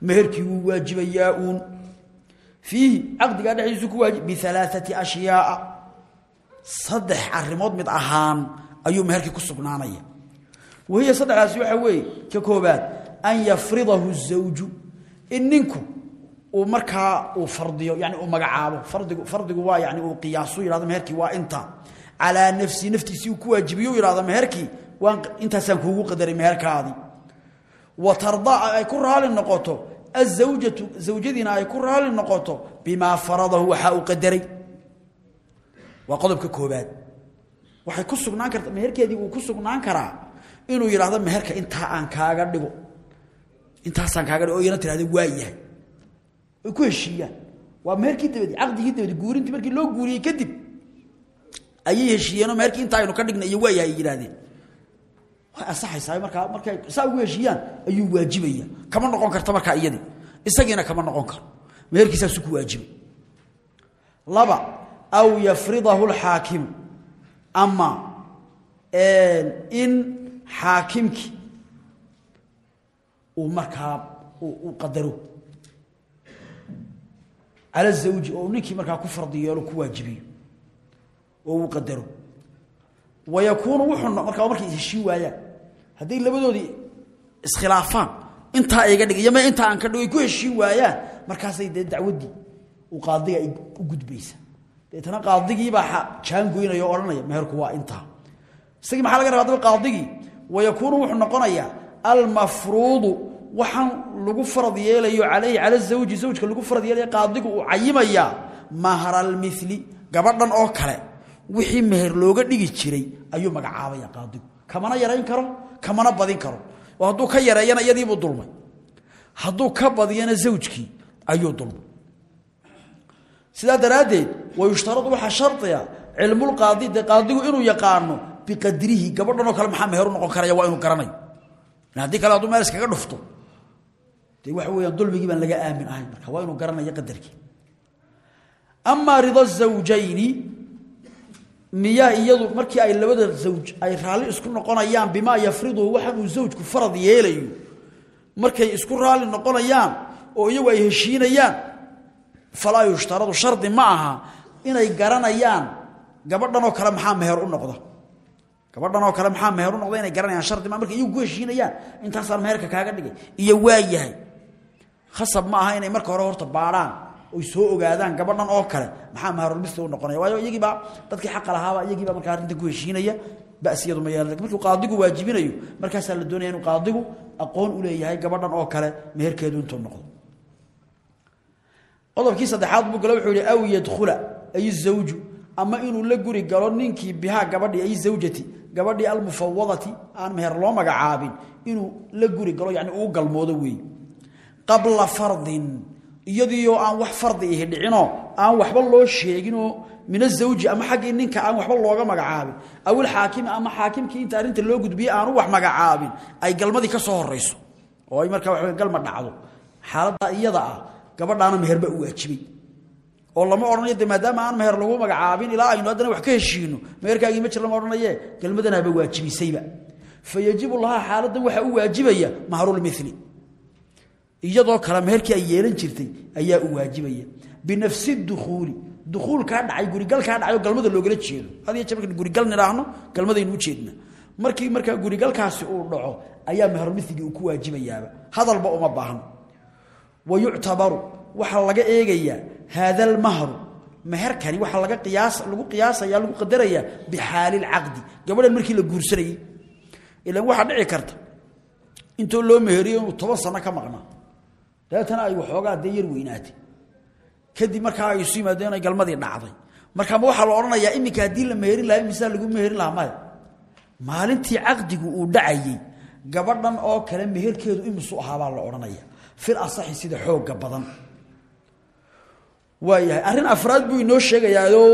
Meherkii wuu waajibayaa uun. Fiihi caqdigaa dhexdiisu ku waajib bialaaati ashyaaa saddex arrimood mid ahaan ayuu meherkii ku sugnaanaya. Wahiya saddexdaasi waxaa weeye ka koobaad an yafridahu zawju in ninku uu markaa uu fardiyo yani uu magacaabo. Fardigu fardigu waa yani uu qiyaasu yidhahdo meherkii waa inta calaa nafsi naftiisii ku waajibiyo u yidhahdo meherkii waan intaasaan kuugu qadaray meherkaadii. Wa tardaa ay ku raali noqoto azawjatu zawjadiina ay ku raali noqoto bimaa faradahu waxaa uu qadaray. Waa qodobka koobaad waxay ku sugnaan karta meherkeedii uu ku sugnaan karaa inuu yidhaahdo meherka intaa aan kaaga dhigo. Intaasaan kaaga dhigo o iyana tirahda waa ay ku heshiiyaan waa meherkii dabadi caqdigii dabadi guurintii markii loo guuriyey kadib ayay heshiiyeenoo meherkii intaa aynu ka dhignay iyo waa yahay ay yidhahdeen way asaxaysaa markaa markay saa ugu heshiiyaan ayuu waajibaya kama noqon karta markaa iyadii isagiina kama noqon karo. Meherkiisaasu ku waajibay. Laba aw yafridahu lxaakimu ama in xaakimkii uu markaa uu qadaro cala zawji oo ninkii markaa ku fardi ku waajibiyo oo uu qadaro wa yakuunu wuxuu markaa markay heshiin waayaan hadday labadoodii iskhilaafaan intaa iga dhig ma intaa aan ka dhigo ku heshiin waayaan markaasay dee dacwaddii uu qaadiga u gudbaysa. Deetana qaadigiibaa jaangoynaya o odhanaya meherku waa intaa. Isagii maxaa laga raba adaba qaadigii wa yakuunu wuxuu noqonayaa almafruudu waxaan lagu farad yeelayo calayhi cala zawji zawjka lagu farad yeelaya qaadigu uu cayimayaa mahra almili gabadhan oo kale. Wixii meher looga dhigi jiray ayuu magacaabaya qaadigu. Kamana yarayn karo kamana badin karo. Oo hadduu ka yareeyana iyadiibuu dulmay. Hadduu ka badiyana zawjkii ayuu dulmay. Sidaa daraaddeed wayushtaradu waxaa shardiga cilmulqaadi dee qaadigu inuu yaqaano biqadrihi gabadhanoo kale maxaa meher u noqon karaya waa inuu garanayo. Haddii kale hadduu iskaga dhufto dee waxa weeyaan dulmigii baan laga aamin ahayn marka waa inuu garanayo qadarkii. Amaa rida zawjayni miyaa iyadu markii ay labada zawj ay raalli isku noqonayaan bimaa yafriduhu waxaan uu zawjku farad yeelayo. Markay isku raalli noqonayaan oo iyagu ay heshiinayaan falaa yushtaradu shardi ma inay garanayaan. Gabadhanoo kale maxaa meher u noqda? Gabadhanoo kale maxaa meher u noqda inay garanayaan shardi ma markay iyagu ku heshiinayaan intaasaan meherka kaaga dhigay. Iyo waa yahay khasab ma aha inay marka hore horta baadhaan oy soo ogaadaan gabadhan oo kale. Maxaa maharulmisli u noqonaya? Waayo iyagiibaa dadkii xaqa lahaaba iyagiibaa markaa arrintan ku heshiinaya basiyadu ma yeelan markuu qaadigu waajibinayo markaasaa la doonaya inuu qaadigu aqoon u leeyahay gabadhan oo kale meherkeedu intuu noqdo. Qodobkii saddexaad buu galo wuxuu yihi aw yadkhula ay zawju ama inuu la guri galo ninkii bihaa gabadhii ay zawjati gabadhii almufawadati aan meher loo magacaabin inuu la guri galo yani uu galmoodo weey qabla fardin iyadiioo aan wax fardi ihi dhicinoo aan waxba loo sheeginoo min azawji ama xaggii ninka aan waxba looga magacaabin aw ilxaakimi ama xaakimkii inta arrinta loo gudbiyey aanu wax magacaabin ay galmadii ka soo horayso oo ay markaa waa galma dhacdo. Xaaladda iyada ah gabadhaana meherba u waajibay oo lama odhanayo maadaama aan meher lagu magacaabin ilaa aynu haddana wax ka heshiino meherkaagii ma jir lama odhanaye galmadanaaba waajibisayba fa yajibu lahaa xaaladdan waxaa u waajibaya mahrulmili iyadoo kale meherkii ay yeelan jirtay ayaa u waajibaya. binafsi dukuuli dukuulkaa dhacay gurigalkaa dhacay galmada loogala jeedo. Had iyo jeer markan gurigal nidhaahno galmadaynu ujeedna markii markaa gurigalkaasi uu dhaco ayaa mehermiligii uu ku waajibayaaba. Hadalba uma baahno wa yuctabaru waxaa laga eegayaa haada almahru meherkani waxaa laga qiyaas lagu qiyaasaya lagu qadarayaa bixaali lcaqdi gabadhan markii la guursanayey ilan waxaa dhici karta. Intoo loo meheriyo inuu toban sano ka maqnaa dabeetana ay waxoogaa dee yar weynaatay. Kadib markaa ay isu yimaadeen ay galmadii dhacday. Markaa ma waxaa la odhanayaa iminka haddii la meherin lahaa imisaa lagu meherin lahaa maya maalintii caqdigu uu dhacayey gabadhan oo kale meherkeedu imisu ahaabaa la odhanaya fil asaxi sida xoogga badan. Waayahay arrin afraad buu inoo sheegayaayoo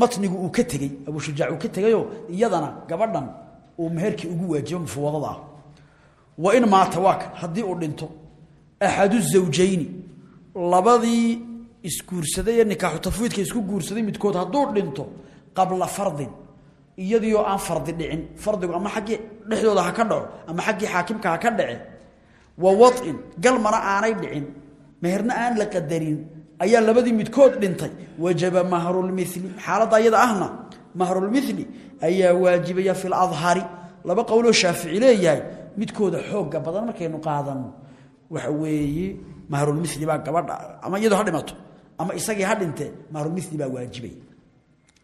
matnigu uu ka tegey abushujaac uu ka tegayoo iyadana gabadhan uu meherkii ugu waajibo mufawadada wa in maata waa kan uu dhinto axadu zawjayni labadii isguursaday ee nikaaxu tafwiidka isku guursaday midkood hadduu dhinto qabla fardin iyadiioo aan fardi dhicin fardigu ama xaggii dhexdooda ka dhaco ama xaggii xaakimka ha ka dhace wa wain galmana aanay dhicin meherna aan la qadarin ayaa labadii midkood dhintay. Wajaba mahrulmili xaaladda ayada ahna mahrulmili ayaa waajibaya fi ladhari laba qowloo shaafici leeyahay midkooda xooga badan markaynu qaadano waxa weeye mahrulmili baa gabadha ama iyadoo ha dhimato ama isagii ha dhintee mahrulmili baa waajibay.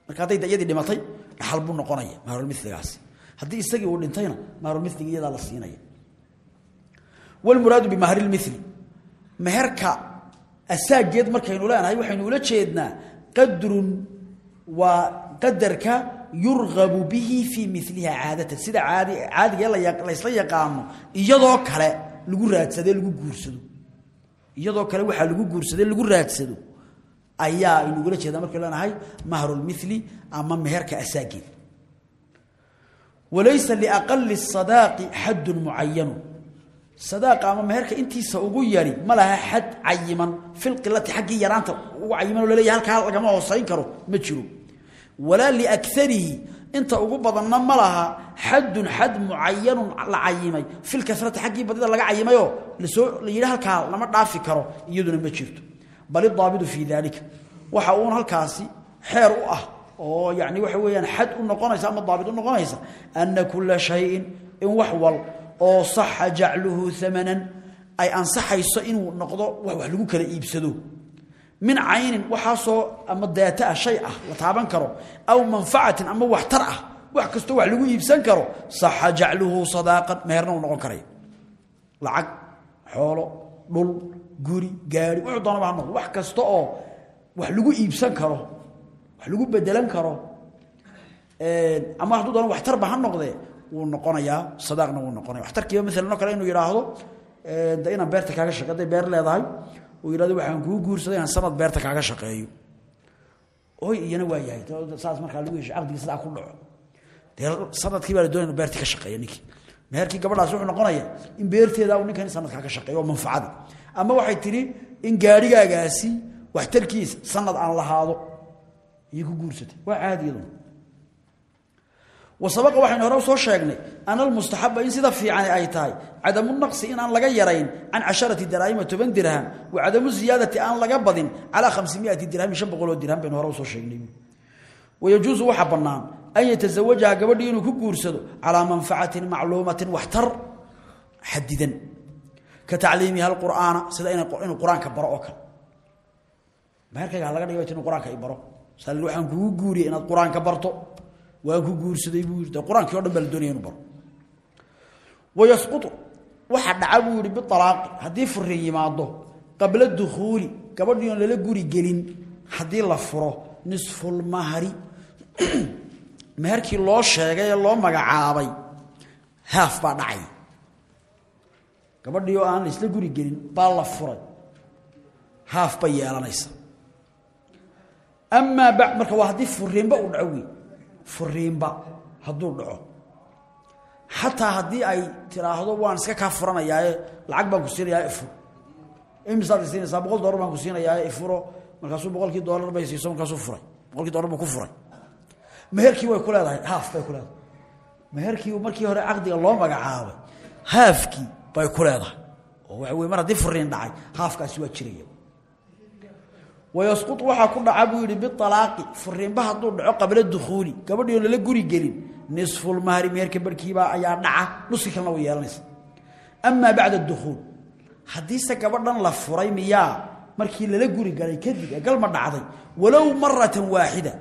Marka hadday iyadii dhimatay dhaxal buu noqonaya mahrulmiligaasi haddii isagii uu dhintayna mahrulmiligi iyadaa la siinaya. Wlmuraadu bimahrilmili meherka asaageed markaynu leenahay waxaynu ula jeednaa qadrun waa qadarka yurgabu bihi fii miliha caadatan. Sida caadi caadigae laysla yaqaano iyadoo kale lagu raadsade lagu guursado. Iyadoo kale waxaa lagu guursade lagu raadsado ayaa aynugula jeedaa markaynu leenahay mahrulmili ama meherka asaageed walaysa liaqali sadaaqi xaddun mucayanu sadaaqa ama meherka intiisa ugu yari ma laha xad cayiman filqilati xaggii yaraanta ugu cayiman oo la leeyahay halkaa lagama hoosayn karo ma jiro. Walaa liakarihi inta ugu badanna ma laha xadun xad mucayanun la cayimay. Filkasrati xaggii badida laga cayimayoo la soo la yidhi halkaa lama dhaafi karo iyaduna ma jirto. Bal idaabidu fii daalika. Waxa uun halkaasi xeer u ah oo yani waxa weeyaan xad u noqonaysa ama daabit noqonaysa ana kula shayin in wax oo saxa jacluhu amanan ay ansaxayso inuu noqdo wax lagu kala iibsado min caynin waxaasoo ama daata ah shay ah la taaban karo aw manfacatin ama waxtar ah wax kastoo wax lagu iibsan karo saxa jacluhu sadaaqan meherna uu noqon karay. Lacag xoolo dhul guri gaari wuxuu doonaba ha noqdo wax kasta oo wax lagu iibsan karo wax lagu bedelan karo ama hadduu doona waxtarba ha noqdee wuu noqonayaa sadaaqna wuu noqonaya waxtarkiiba maalan oo kale inuu yidhaahdo de inaan uu yidhahdo waxaan kuu guursaday inaan sanad beerta kaaga shaqeeyo. Oy iyana waa yahay. Saas markaa lagu hesho caqdigii sidaa ku dhaco. Dee sannadkii baa la doonaya inu beertii ka shaqeeyo ninkii. Meherkii gabadhaas wuxuu noqonaya in beerteeda uu ninkan sanadkaa ka shaqeeyo oo ama waxay tidhi in gaadhigaagaasi waxtarkiisa sanad aan lahaado iyo ku guursatay. Waa caadi iyaduna wasabaqa waxaynu hore u soo sheegnay ana almustaxaba in sida fiicani ay tahay cadamu naqsi inaan laga yarayn can casharati daraahima toban dirham wa cadamu ziyaadati aan laga badin calaa khamsimiati dirhamin shan boqoloo dirham baynu hore u soo sheegnay. Wayajuusu waxaa bannaan an yatazawajaha gabadhii inuu ku guursado calaa manfacatin macluumatin waxtar xadidan ka tacliimiha alqur'aana sida inuu qur'aanka baro oo kale. Meherkayga ha laga dhiga inuu qur'aanka waan ku guursaday buu de qur'aankii o dhan baa la doonaya inu baro. Wayasqutu waxa dhaca buu yihi bialaaqi haddii furin yimaado qabla dukhuuli gabadhii oon guri gelin haddii la furo nisfulmahri meherkii loo sheegay ee loo magacaabay haaf baa dhacay. Gabadhii aan isla guri gelin baa la furay haaf bay yeelanaysa amaa marka waa haddii furiinba uu dhaco furiinba hadduu dhaco. Xataa haddii ay tiraahdo waan iska kaa furanayaaye lacag baan ku siinayaa ifur imisaad siinaysaa boqol dollar baan ku siinayaa ifuro markaasuu boqolkii dollar bay siiso markaasuu furay. Boqolkii dollar buu ku furay. Meherkii way ku leedahay haaf bay ku leedahay. Meherkii markii hore caqdiga loo magacaabay haafkii bay ku leedahay. Oo waxa wey mar haddii furiin dhacay haafkaasi waa jiraya wayasqut waxaa ku dhaca buu yidhi bialaaqi furiinba hadduu dhaco qabla dukhuuli gabadhii oo lala guri gelin nisfulmahri meherka barhkiibaa ayaa dhaca nuski kalena way yeelanaysa amaa bacda dukhuul haddiise gabadhan la markii lala guri galay kadib ee galma dhacday walow maratan waaxida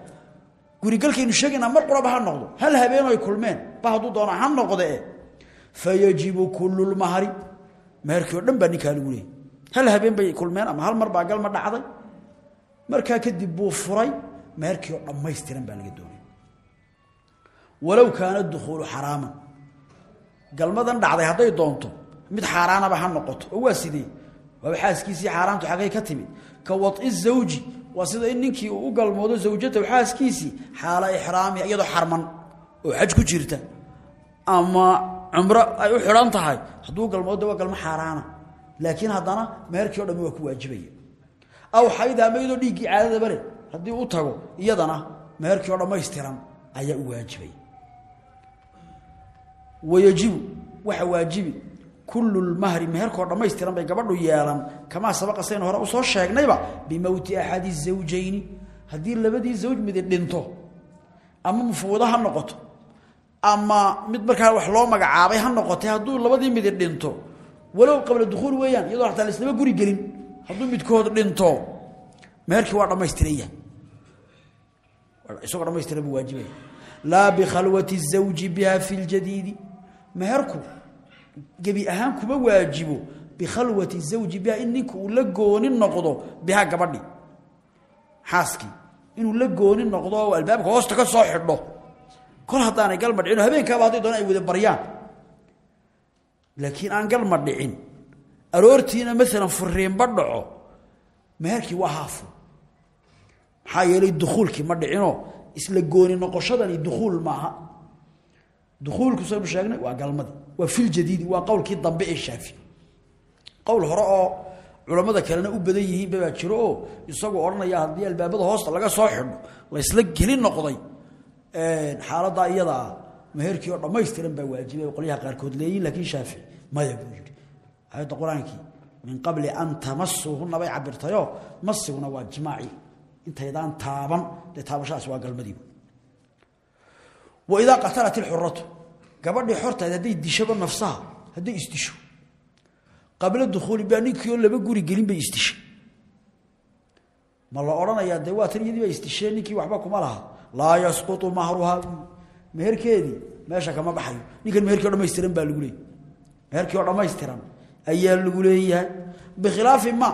gurigalkaynu sheegaynaa mar quraba ha noqdo hal habeen ay kulmeen ba doona ha noqdee fayajibu kullu lmahri meherkii o dhan lagu leeyay hal habeen bay kulmeen ama hal mar baa galma dhacday markaa kadib buu furay meherkii oo dhammaystiran baa laga doonay. Walow kaana dukhuulu xaraaman. Galmadan dhacday hadday doonto mid xaaraanaba ha noqoto. Oo waa sidee? Waaba xaaskiisii xaaraantu xaggay ka timid. Ka wai zawji waa sida in ninkii uu u galmoodo zawjatahu xaaskiisii? Xaala ixraamiha iyadoo xarman oo xaj ku jirta. Ama cumro ay u xidhan tahay hadduu galmoodo waa galmo xaaraana. Laakiin haddana meherkii o dhami waa ku waajibaya aw xayda ama iyadoo dhiiggii caadadaba le haddii u tago iyadana meherkii oo dhammaystiran ayaa waajibay. Wayajibu waxa waajibi kullu lmahri meherkoo dhammaystiran bay gabadhu yeelan. Kamaa sabaqa saynu hore u soo sheegnayba bimowti axadi zawjayni. Haddii labadii zawj midi dhinto ama mufawado ha noqoto ama mid markaa wax loo magacaabay ha noqotay hadduu labadii midi dhinto walow qabla dukhuul weeyaan iyadoo hataa laisnaba guri gelin hadduu midkood dhinto meherkii waa dhammaystiraya. Isagoo dhamaystiran buu waajibaya laa bikhalwati zawji biha fi ljadiidi meherku gebi ahaan kuma waajibo bikhalwati zawji biha in la gooni noqdo bihaa gabadhi. Xaaskii inuu la gooni noqdo oo albaabka hoosta ka soo xidho. Kol haddaanay galma dhicin habeenkaaba hadday doona ay wada baryaan. Laakiin aan galma dhicin aroortiina maalan furiinba dhaco meherkii waa haafu. Maxaa yeelay dukuulkii ma dhicinoo isla gooni noqoshadani dukuul maaha. Dukuulku saynu sheegnay? Waa galmadii waa filjadiidi waa qowlkii dambe ee shaafi qowl hore oo culammada kalena u badan yihiinba baa jiro oo isagoo odhanaya haddii albaabada hoosta laga soo xidho laysla geli noqday xaaladaa iyadaa meherkii oo dhammaystiran baa waajibay qolyaha qaarkood leeyihiin laakiin shaafici maya buu yidhi aayadda qur'aankii min qabli an tamasuuhuna bay cabirtayo masiguna waa jimaaci. Intaydaan taaban dee taabashadaas waa galmadiibu. Wa idaa qatalat ilxuratu gabadhii xortayd hadday dishaba nafsaha hadday isdisho qabla dukhuuli baa ninkii oo laba guri gelin bay isdishay. Ma la odhanayaa dee waa tan iyadii baa isdisheen ninkii waxba kuma laha. Laa yasqutu mahruhaa meherkeedii meesha kama baxayo. Ninkan meherkii o dhamaystiran baa lagu leeyay meherkii oo dhammaystiran ayaa lagu leeyahay. Bikhilaafi ma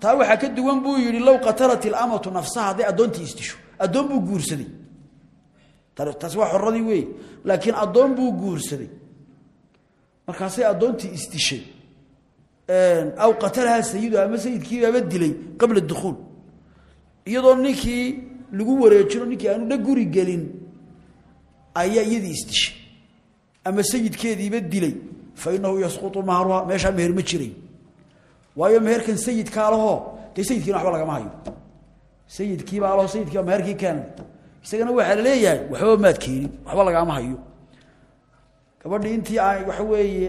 taa waxaa ka duwan buu yidhi low qatalat ilamatu nafsaha hadday addoontii isdisho addoon buu guursaday. Taasi waa xoradii wey laakiin addoon buu guursaday. Markaasay addoontii isdishay aw qatalahaa sayidu ama sayidkiibaaba dilay qabla dukhuul iyadoo ninkii lagu wareejino ninkii aanu dha guri gelin ayaa iyadii isdishay ama sayidkeediiba dilay fa inahu yasqutu mahruha meeshaa meher ma jiray waayo meherkan sayidkaa lahoo dee sayidkiina waxba lagama hayo sayidkiibaa laho sayidkiiba meherkii keenay isagana waxaa la leeyahay waxba maad keenin waxba lagaama hayo gabadhii intii aan waxa weeye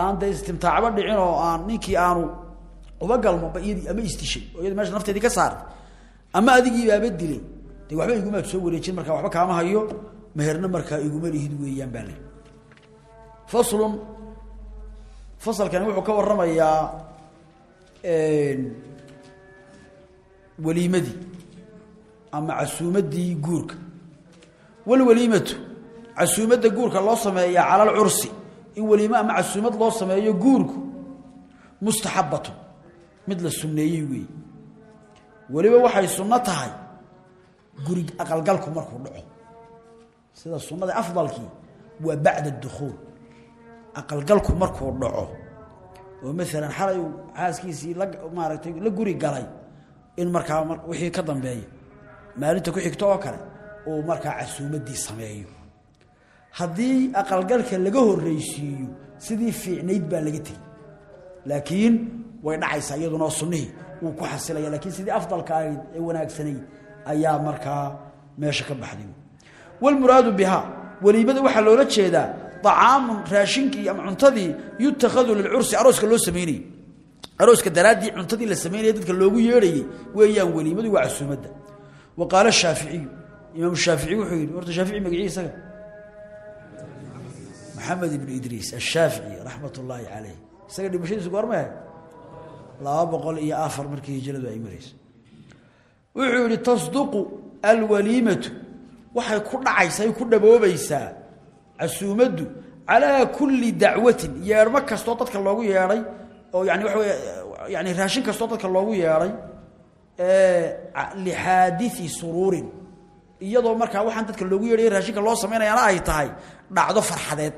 aan de istimtaacba dhicin oo aan ninkii aanu uba galmoba iyadii ama isdishay oo iyada meesha nafteedii ka saartay ama adigiibaaba dilay de waxba igumaad soo wareejin markaa waxba kaama hayo meherna markaa iguma lihid weeyaan baa le faslun. Fasalkani wuxuu ka waramayaa waliimadii ama casuumadii guurka. Walwaliimatu casuumadda guurka loo sameeyaa cala alcursi in waliimo ama casuumad loo sameeyo guurku mustaxabatu mid la sunneeyey weeye weliba waxay sunno tahay guri aqalgalku markuu dhaco. Sida sunnada afdalkii waa bacda dukhuul aqalgalku markuu dhaco oo maalan xalay uu xaaskiisii la maaragtay la guri galay in markaa wixii ka dambeeya maalinta ku xigto oo kale uu markaa casuumaddii sameeyo. Haddii aqalgalka laga horreysiiyo sidii fiicnayd baa laga tegey. Laakiin way dhacaysaa iyaduna oo wuu ku xasilaya laakiin sidii afdalka ahayd ee wanaagsanayd ayaa markaa meesha ka baxday. Walmuraadu bihaa weliimada waxaa loola jeedaa acaamun raashinkii ama cuntadii yutakhadu lilcursi arooska loo sameynayey arooska daraaddii cuntadii la samaynaya dadka loogu yeedhayey weeyaan weliimadu waa casuumadda wa qaala shaaficiyu imaam shaafici wuxuu yidhi horta shaafici magacii isaga maxamed ibnu idriis ashaafici raxmat ullaahi caleyh isaga dhimashadiisu goorma ahayd laba boqol iyo afar markii hijradu ay marayso wuxuu dhaboobaysaa casuumaddu calaa kulli dacwatin yeedhmo kastoo dadka loogu yeedhay oo yani waxa wey yani raashin kastoo dadka loogu yeedhay lixaadii suruurin. Iyadoo markaa waxaan dadka loogu yeedhay raashinka loo samaynayaana ay tahay dhacdo farxadeed.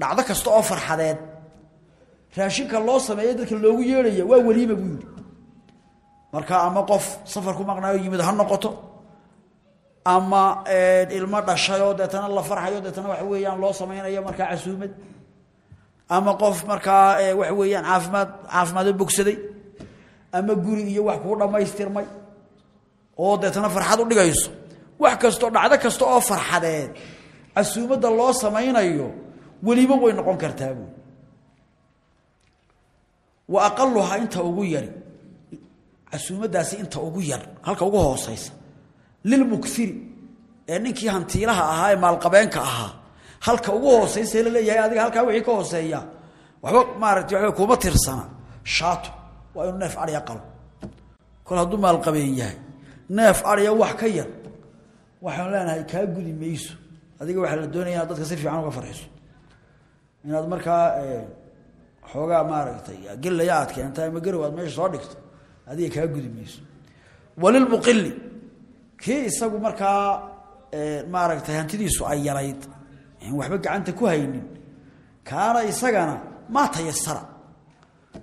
Dhacdo kasta oo farxadeed. Raashinka loo sameeyo dadka loogu yeedhaya waa weliima buu yidhi. Marka ama qof safar ku maqnaayo yimid ha noqoto ama ilmo dhashayoo deetana la farxayo deetana waxa weeyaan loo samaynayo markaa casuumad. Ama qof markaa waxa weeyaan caafimaad caafimaado bogsaday. Ama guri iyo wax kuu dhammaystirmay. Oo deetana farxad u dhigayso. Wax kastoo dhacdo kasta oo farxadeed. Casuumadda loo samaynayo weliba way noqon kartaa buu. Wa aqaluhaa inta ugu yari. Casuumaddaasi inta ugu yar halka ugu hooseysa lilmukiri ee ninkii hantiilaha ahaa ee maalqabeenka ahaa. Halka ugu hooseysa la leeyahay adiga halkaa wixii ka hooseeya waxba maaragtay waxba kuma tirsana. Shaato waa inuu neef adhiya qalo. Kol hadduu maalqabeen yahay neef adhiya wax ka yar waxaan leenahay kaa gudi mayso. Adiga waxaa la doonaya dadka si fiican uga farxiso. Inaad markaa xoogaa maaragtay gelaya aad keenta ama meesha soo dhigto adiga kaa gudi mayso. Walilmuqili kii isagu markaa maaragtay hantidiisu ay yarayd. Waxba gacanta ku haynin. Kaana isagana maa tayasara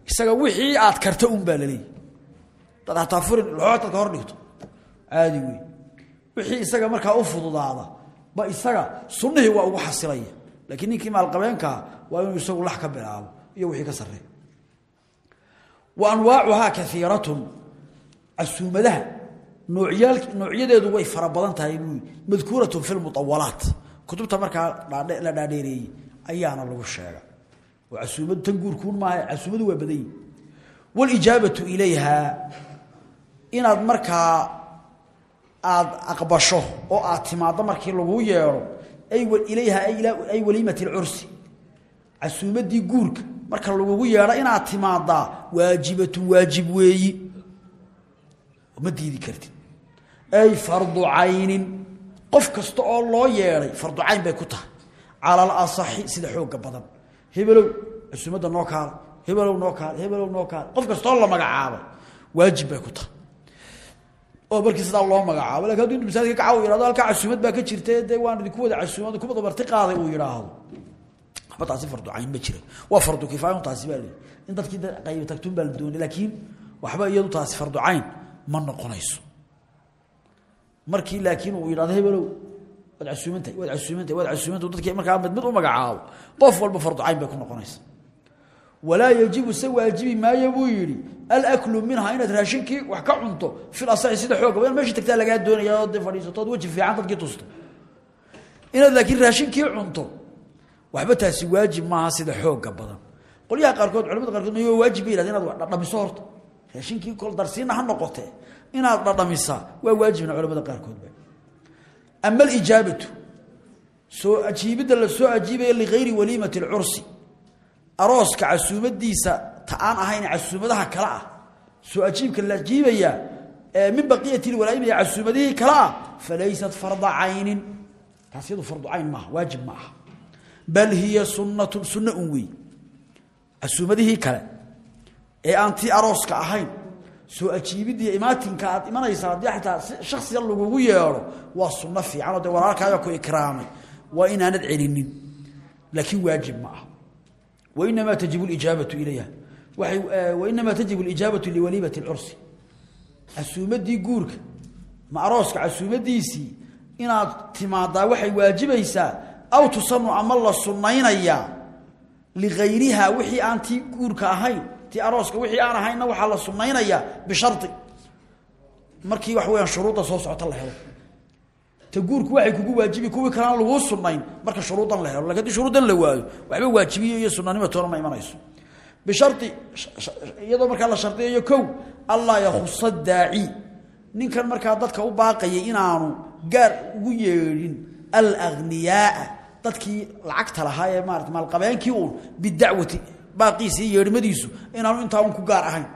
isaga wixii aad karta un baa dad hataa furin loxood dadka hor dhigto. Caadi wey wixii isaga markaa u fududaada ba isaga sunnihii waa ugu xasilaya. Laakiin ninkii maalqabeenkaa waa inuu isagu lax ka bilaabo iyo wixii ka sarreey wa anwaacuhaa kaiiratun noocyadeedu way fara badan tahay buu madkuuratun fi lmuawalaat kutubta markaa la dhaadheereeyey ayaana lagu sheega. Oo casuumadu tan guurkuun maaha casuumadu waa badan yihi walijaabatu ilayha inaad markaa aada aqbasho oo aad timaaddo markii laguu yeedho ay ilayha ay waliimati lcursi casuumadii guurka marka lagugu yeedho inaad timaadaa waajibatun waajib weeyi. Ma diidi kartid ay fardu caynin. Qof kasta oo loo yeedhay fardu cayn bay ku tahay. Cala alasaxi sida xooga badan. Hebelow casuumadda noo kaala hebelow noo kaala hebelow noo kaala qof kasta oo la magacaabay waajib bay ku tahay. Oo markii sidaa loo magacaabo laakiin haduu intu masaajidka kacaw yihahdo halkaa casuumad baa ka jirta dee waan idinku wada casuumad kumada marti qaaday uu yidhaahdo waxba taasi fardu cayn ma jira waa fardu kifaaya taasi baa leeyi in dadkii qayb tagtuun baa la laakiin waxba iyadu taasi fardu cayn ma noqonayso markii laakiin uu yidhahdo hebelow waad casuumantahay waad casuumantahay waad casuumantahay dadkii markaa mid mid u magacaabo. Qof walba fardu cayn bay ku noqonaysa walaa yajibu se waajibi maayo buu yidhi. Alaklu minha inaad raashinkii wax ka cunto fil asaxi sida xooga in meesha tagtaa lagaa doonaya oo dee fadhiisatood weji fiican dadkii tusto. Inaad laakiin raashinkii cunto waxba taasi waajib maaha sida xooga badan. Qolyaha qaarkood culamada qaarkood may waa waajib bay yihahdeen inaad wax dhadhamiso horta. Raashinkii kol darsiina ha noqotee inaad dhadhamisaa waa waajibna culamada qaarkoodba ama alijaabatu soo ajiibidda la soo ajiibaya ligayri waliimati alcursi. Arooska casuumadiisa ta ahayn casuumadaha kale ah soo ajiibka la ajiibaya ee min baqiyati lwalaaimaya casuumadihii kale ah falaysat farda caynin. Taas fardu cayn maaha waajib ma bal hiya sunnatun sunno un kale ee aan arooska ahayn soo ajiibidii imaatinka aad imanaysa haddii xataa shaksiga lagugu yeedho waa sunno fiicanoo dee walaalkaaga ku ikraamay. Waa inaanad celinin. Laakiin waajib ma aha. Wainamaa tajibu lijaabatu ilayha. Wainamaa tajibu lijaabatu liwaliimati lcursi casuumadii guurka ma arooska casuumadiisii inaad timaadaa waxay waajibaysaa aw tusanu ama la sunnaynayaa ligayriha wixii aan tii guurka ahayn tii arooska wixii aan ahaynna waxaa la sunnaynayaa bishari markii wax weyaan shuruudda soo socota la helo. Ta guurku waxay kugu waajibi kuwii kalena laguu sunnayn marka shuruudan la helo. Lakin haddii shuruudan la waayo waxba waajibiyo iyo sunanimo toona ma imanayso. Bishari iyadoo markaa la shardiyayo kow allaa yakhusa daaci ninkan markaa dadka u baaqayay inaanu gaar ugu yeedhin alagniyaaa dadkii lacagta lahaa ee maalqabeenkii uun bidacwati baaqiisi iyo yeedhmadiisu inaanu intaa un ku gaar ahayn.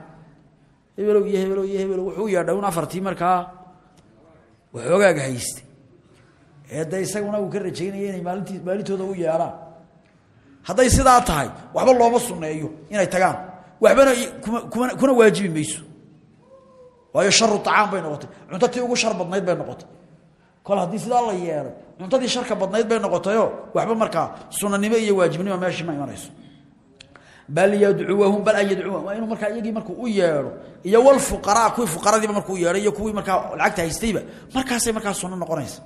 Hebelow iyo hebelow wuxuu yeedhay un afartii markaa waxoogaaga haystay. Ee de isaguna uu ka rajaynaya inay maalintii maalintooda u yeedhaan. Hadday sidaa tahay waxba looma sunneeyo inay tagaan. Waxbana kuna waajibi mayso. Waayo sharu acaam bay noqotay. Cunto ugu shar badnayd bay noqotay. Kol haddii sidaa la yeelay cuntadii sharka badnayd bay noqotayo waxba markaa sunanimo iyo waajibnimo meeshii ma imanayso bal yadcuwahum bal an yadcuwahum. Waa inuu markaa iyagii markuu u yeedho iyo walfuqaraa kuwii fuqaradiiba markuu yeedhay iyo kuwii markaa lacagta haystayba markaasay markaa sunno noqonaysa.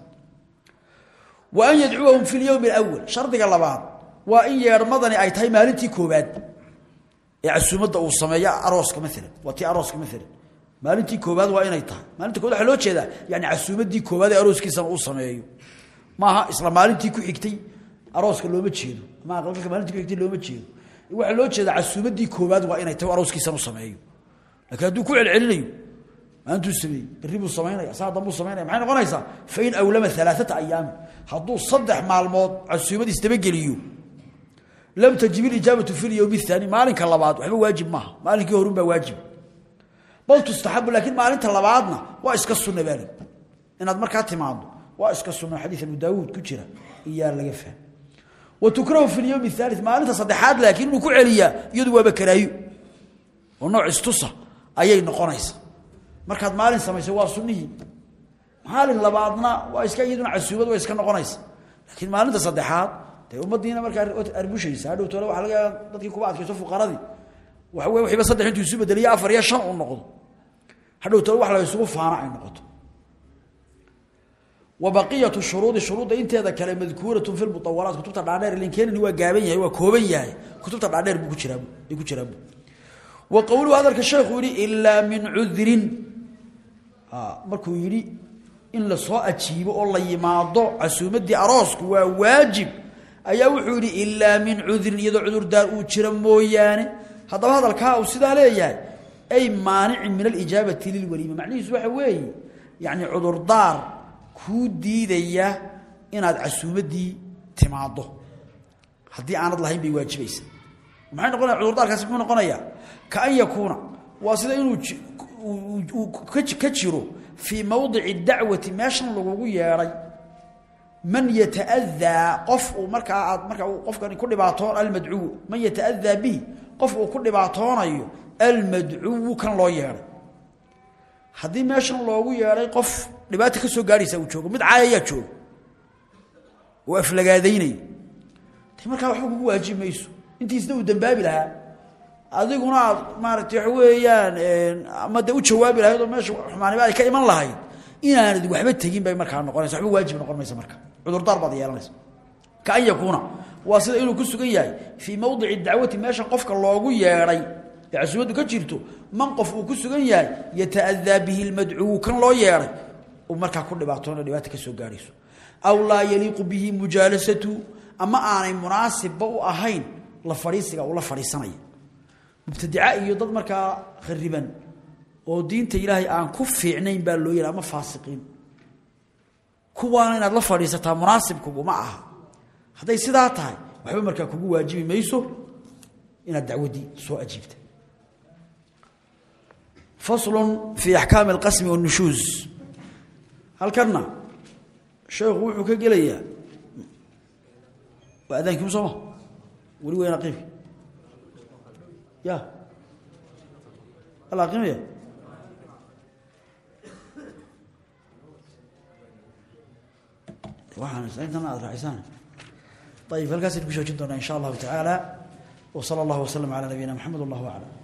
Wa an yadcuwahum fi lyowmi alawal shardiga labaad waa in yeedhmadani ay tahay maalintii koowaad ee casuumadda uu sameeyo arooska maalan waa tii arooska maalan maalintii koowaad waa inay tahay. Maalinta kowaad waxaa loo jeedaa yani casuumaddii koowaad ee arooskiisana uu sameeyo. Maaha isla maalintii ku xigtay arooska looma jeedo. Ama aqalgalka maalintii ku xigtay looma jeedo waxaa loo jeedaa casuumaddii koowaad waa inay tahay arooskiisana u sameeyo. Laakiin hadduu ku celcelinayo maalintuu sameeyey berri buu samaynaya saa dambuu samaynaya maxay noqonaysaa? Fain awlama alaaata ayaami hadduu saddex maalmood casuumadiis dabageliyo lam tajib ilijaabatu fi lyowmi aani maalinka labaad waxba waajib maaha. Maalinkii horun baa waajib. Bal tustaxabu laakiin maalinta labaadna waa iska sunna inaad markaa timaado waa iska sunna. Xadiis abu ku jira iyaa laga fahm wa tukrahu fi lyowmi aali maalinta saddexaad laakiin inuu ku celiyaa iyadu waaba karaayo. oo nooc istusa ayay noqonaysa. markaad maalin samayso waa sunnihii maalin labaadna waa iska iyaduna casuumad way iska noqonaysa. laakiin maalinta saddexaad dee ummadiina markaa arbushaysa hadhow tole waa laga dadkii kuba adkayso fuqaradii. waxa wey wixiiba saddex intuu isu bedeliyo afar iyo shan uu noqdo. hadhow tole wax la isugu faana ay noqoto wa baqiyatu shuruudi shuruudda inteeda kale madkuuratun fi lmutawalaat kutubta dhaadheer linkeenani waa gaaban yahay waa kooban yahay. Kutubta dhaadheer buu ku jiraa ay ku jiraan wa qowluhu hadalka sheekhu yihi ilaa min cudrin. Markuu yidhi in la soo ajiibo oo la yimaado casuumaddii aroosku waa waajib. Ayaa wuxuu yidhi ilaa min cudrin iyadoo cudurdaar uu jira mooyaane. Haddaba hadalkaa uu sidaa leeyahay ay maanicin min alijaabati lilwaliima macnihiisu waxa weeye yacni cudurdaar kuu diidaya inaad casuumaddii timaaddo. Haddii aanad lahayn bay waajibaysa. Maxay noqonaya cudurdaarkaasi muxuu noqonayaa? Ka an yakuuna. Waa sida inuu ka jiro fii mawdici dacwati meeshan lagugu yeedhay. Man yata'adaa qof uu markaa aad markaa qofkani ku dhibaatoon almadcuwu man yata'adaa bihi qof uu ku dhibaatoonayo almadcuwu kan loo yeedhay. Haddii meeshan loogu yeedhay qof dhibaata ka soo gaarhaysa uu joogo. mid caayayaa joogo. oo aflagaadaynaya de markaa waxba kugu intiisna uu dambaabi lahaa. Adiguna aad maaragtay waxa weeyaan ama u jawaabi lahayd oo meesha xumaaniba ay ka iman lahayd inaanad waxba tegin bay markaa noqonaysa. Waxba waajib noqon maysa marka cudurdaar baad yeelanaysa. Ka an yakuuna. Waa sida inuu ku sugan yahay. Fii mawdici dacwati meesha qofka loogu yeedhay ee casuumaddu ka jirto man qof uu ku sugan yahay yata'adaa bihi lmadcuwu kan loo yeedhay markaa ku dhibaatoona dhibaata ka soo gaarayso. Aw laa yaliiqu bihi mujaalasatu ama aanay munaasibba u ahayn la fadhiisiga uu la fadhiisanaya mubtadica iyo dad markaa khariban oo diinta ilaahay aan ku fiicnayn baa loo yidha ama faasiqiin. Kuwaana inaad la fadhiisataa munaasibkuguma aha. Hadday sidaa tahay waxba markaa kugu waajibi mayso inaad dacwaddii soo ajiibta. Faslun fii axkaami halkanna sheekhu wuxuu ka gelayaa. Waa adaankii sooma weli weyna ya. Alaqimaya waxaan intana aad raacisaan. Ayib halkaasaynu ku shoojin doonaa in sha allahu tacaala. W sala allahu waslama calaa nabiyina maxamed wallahu aclam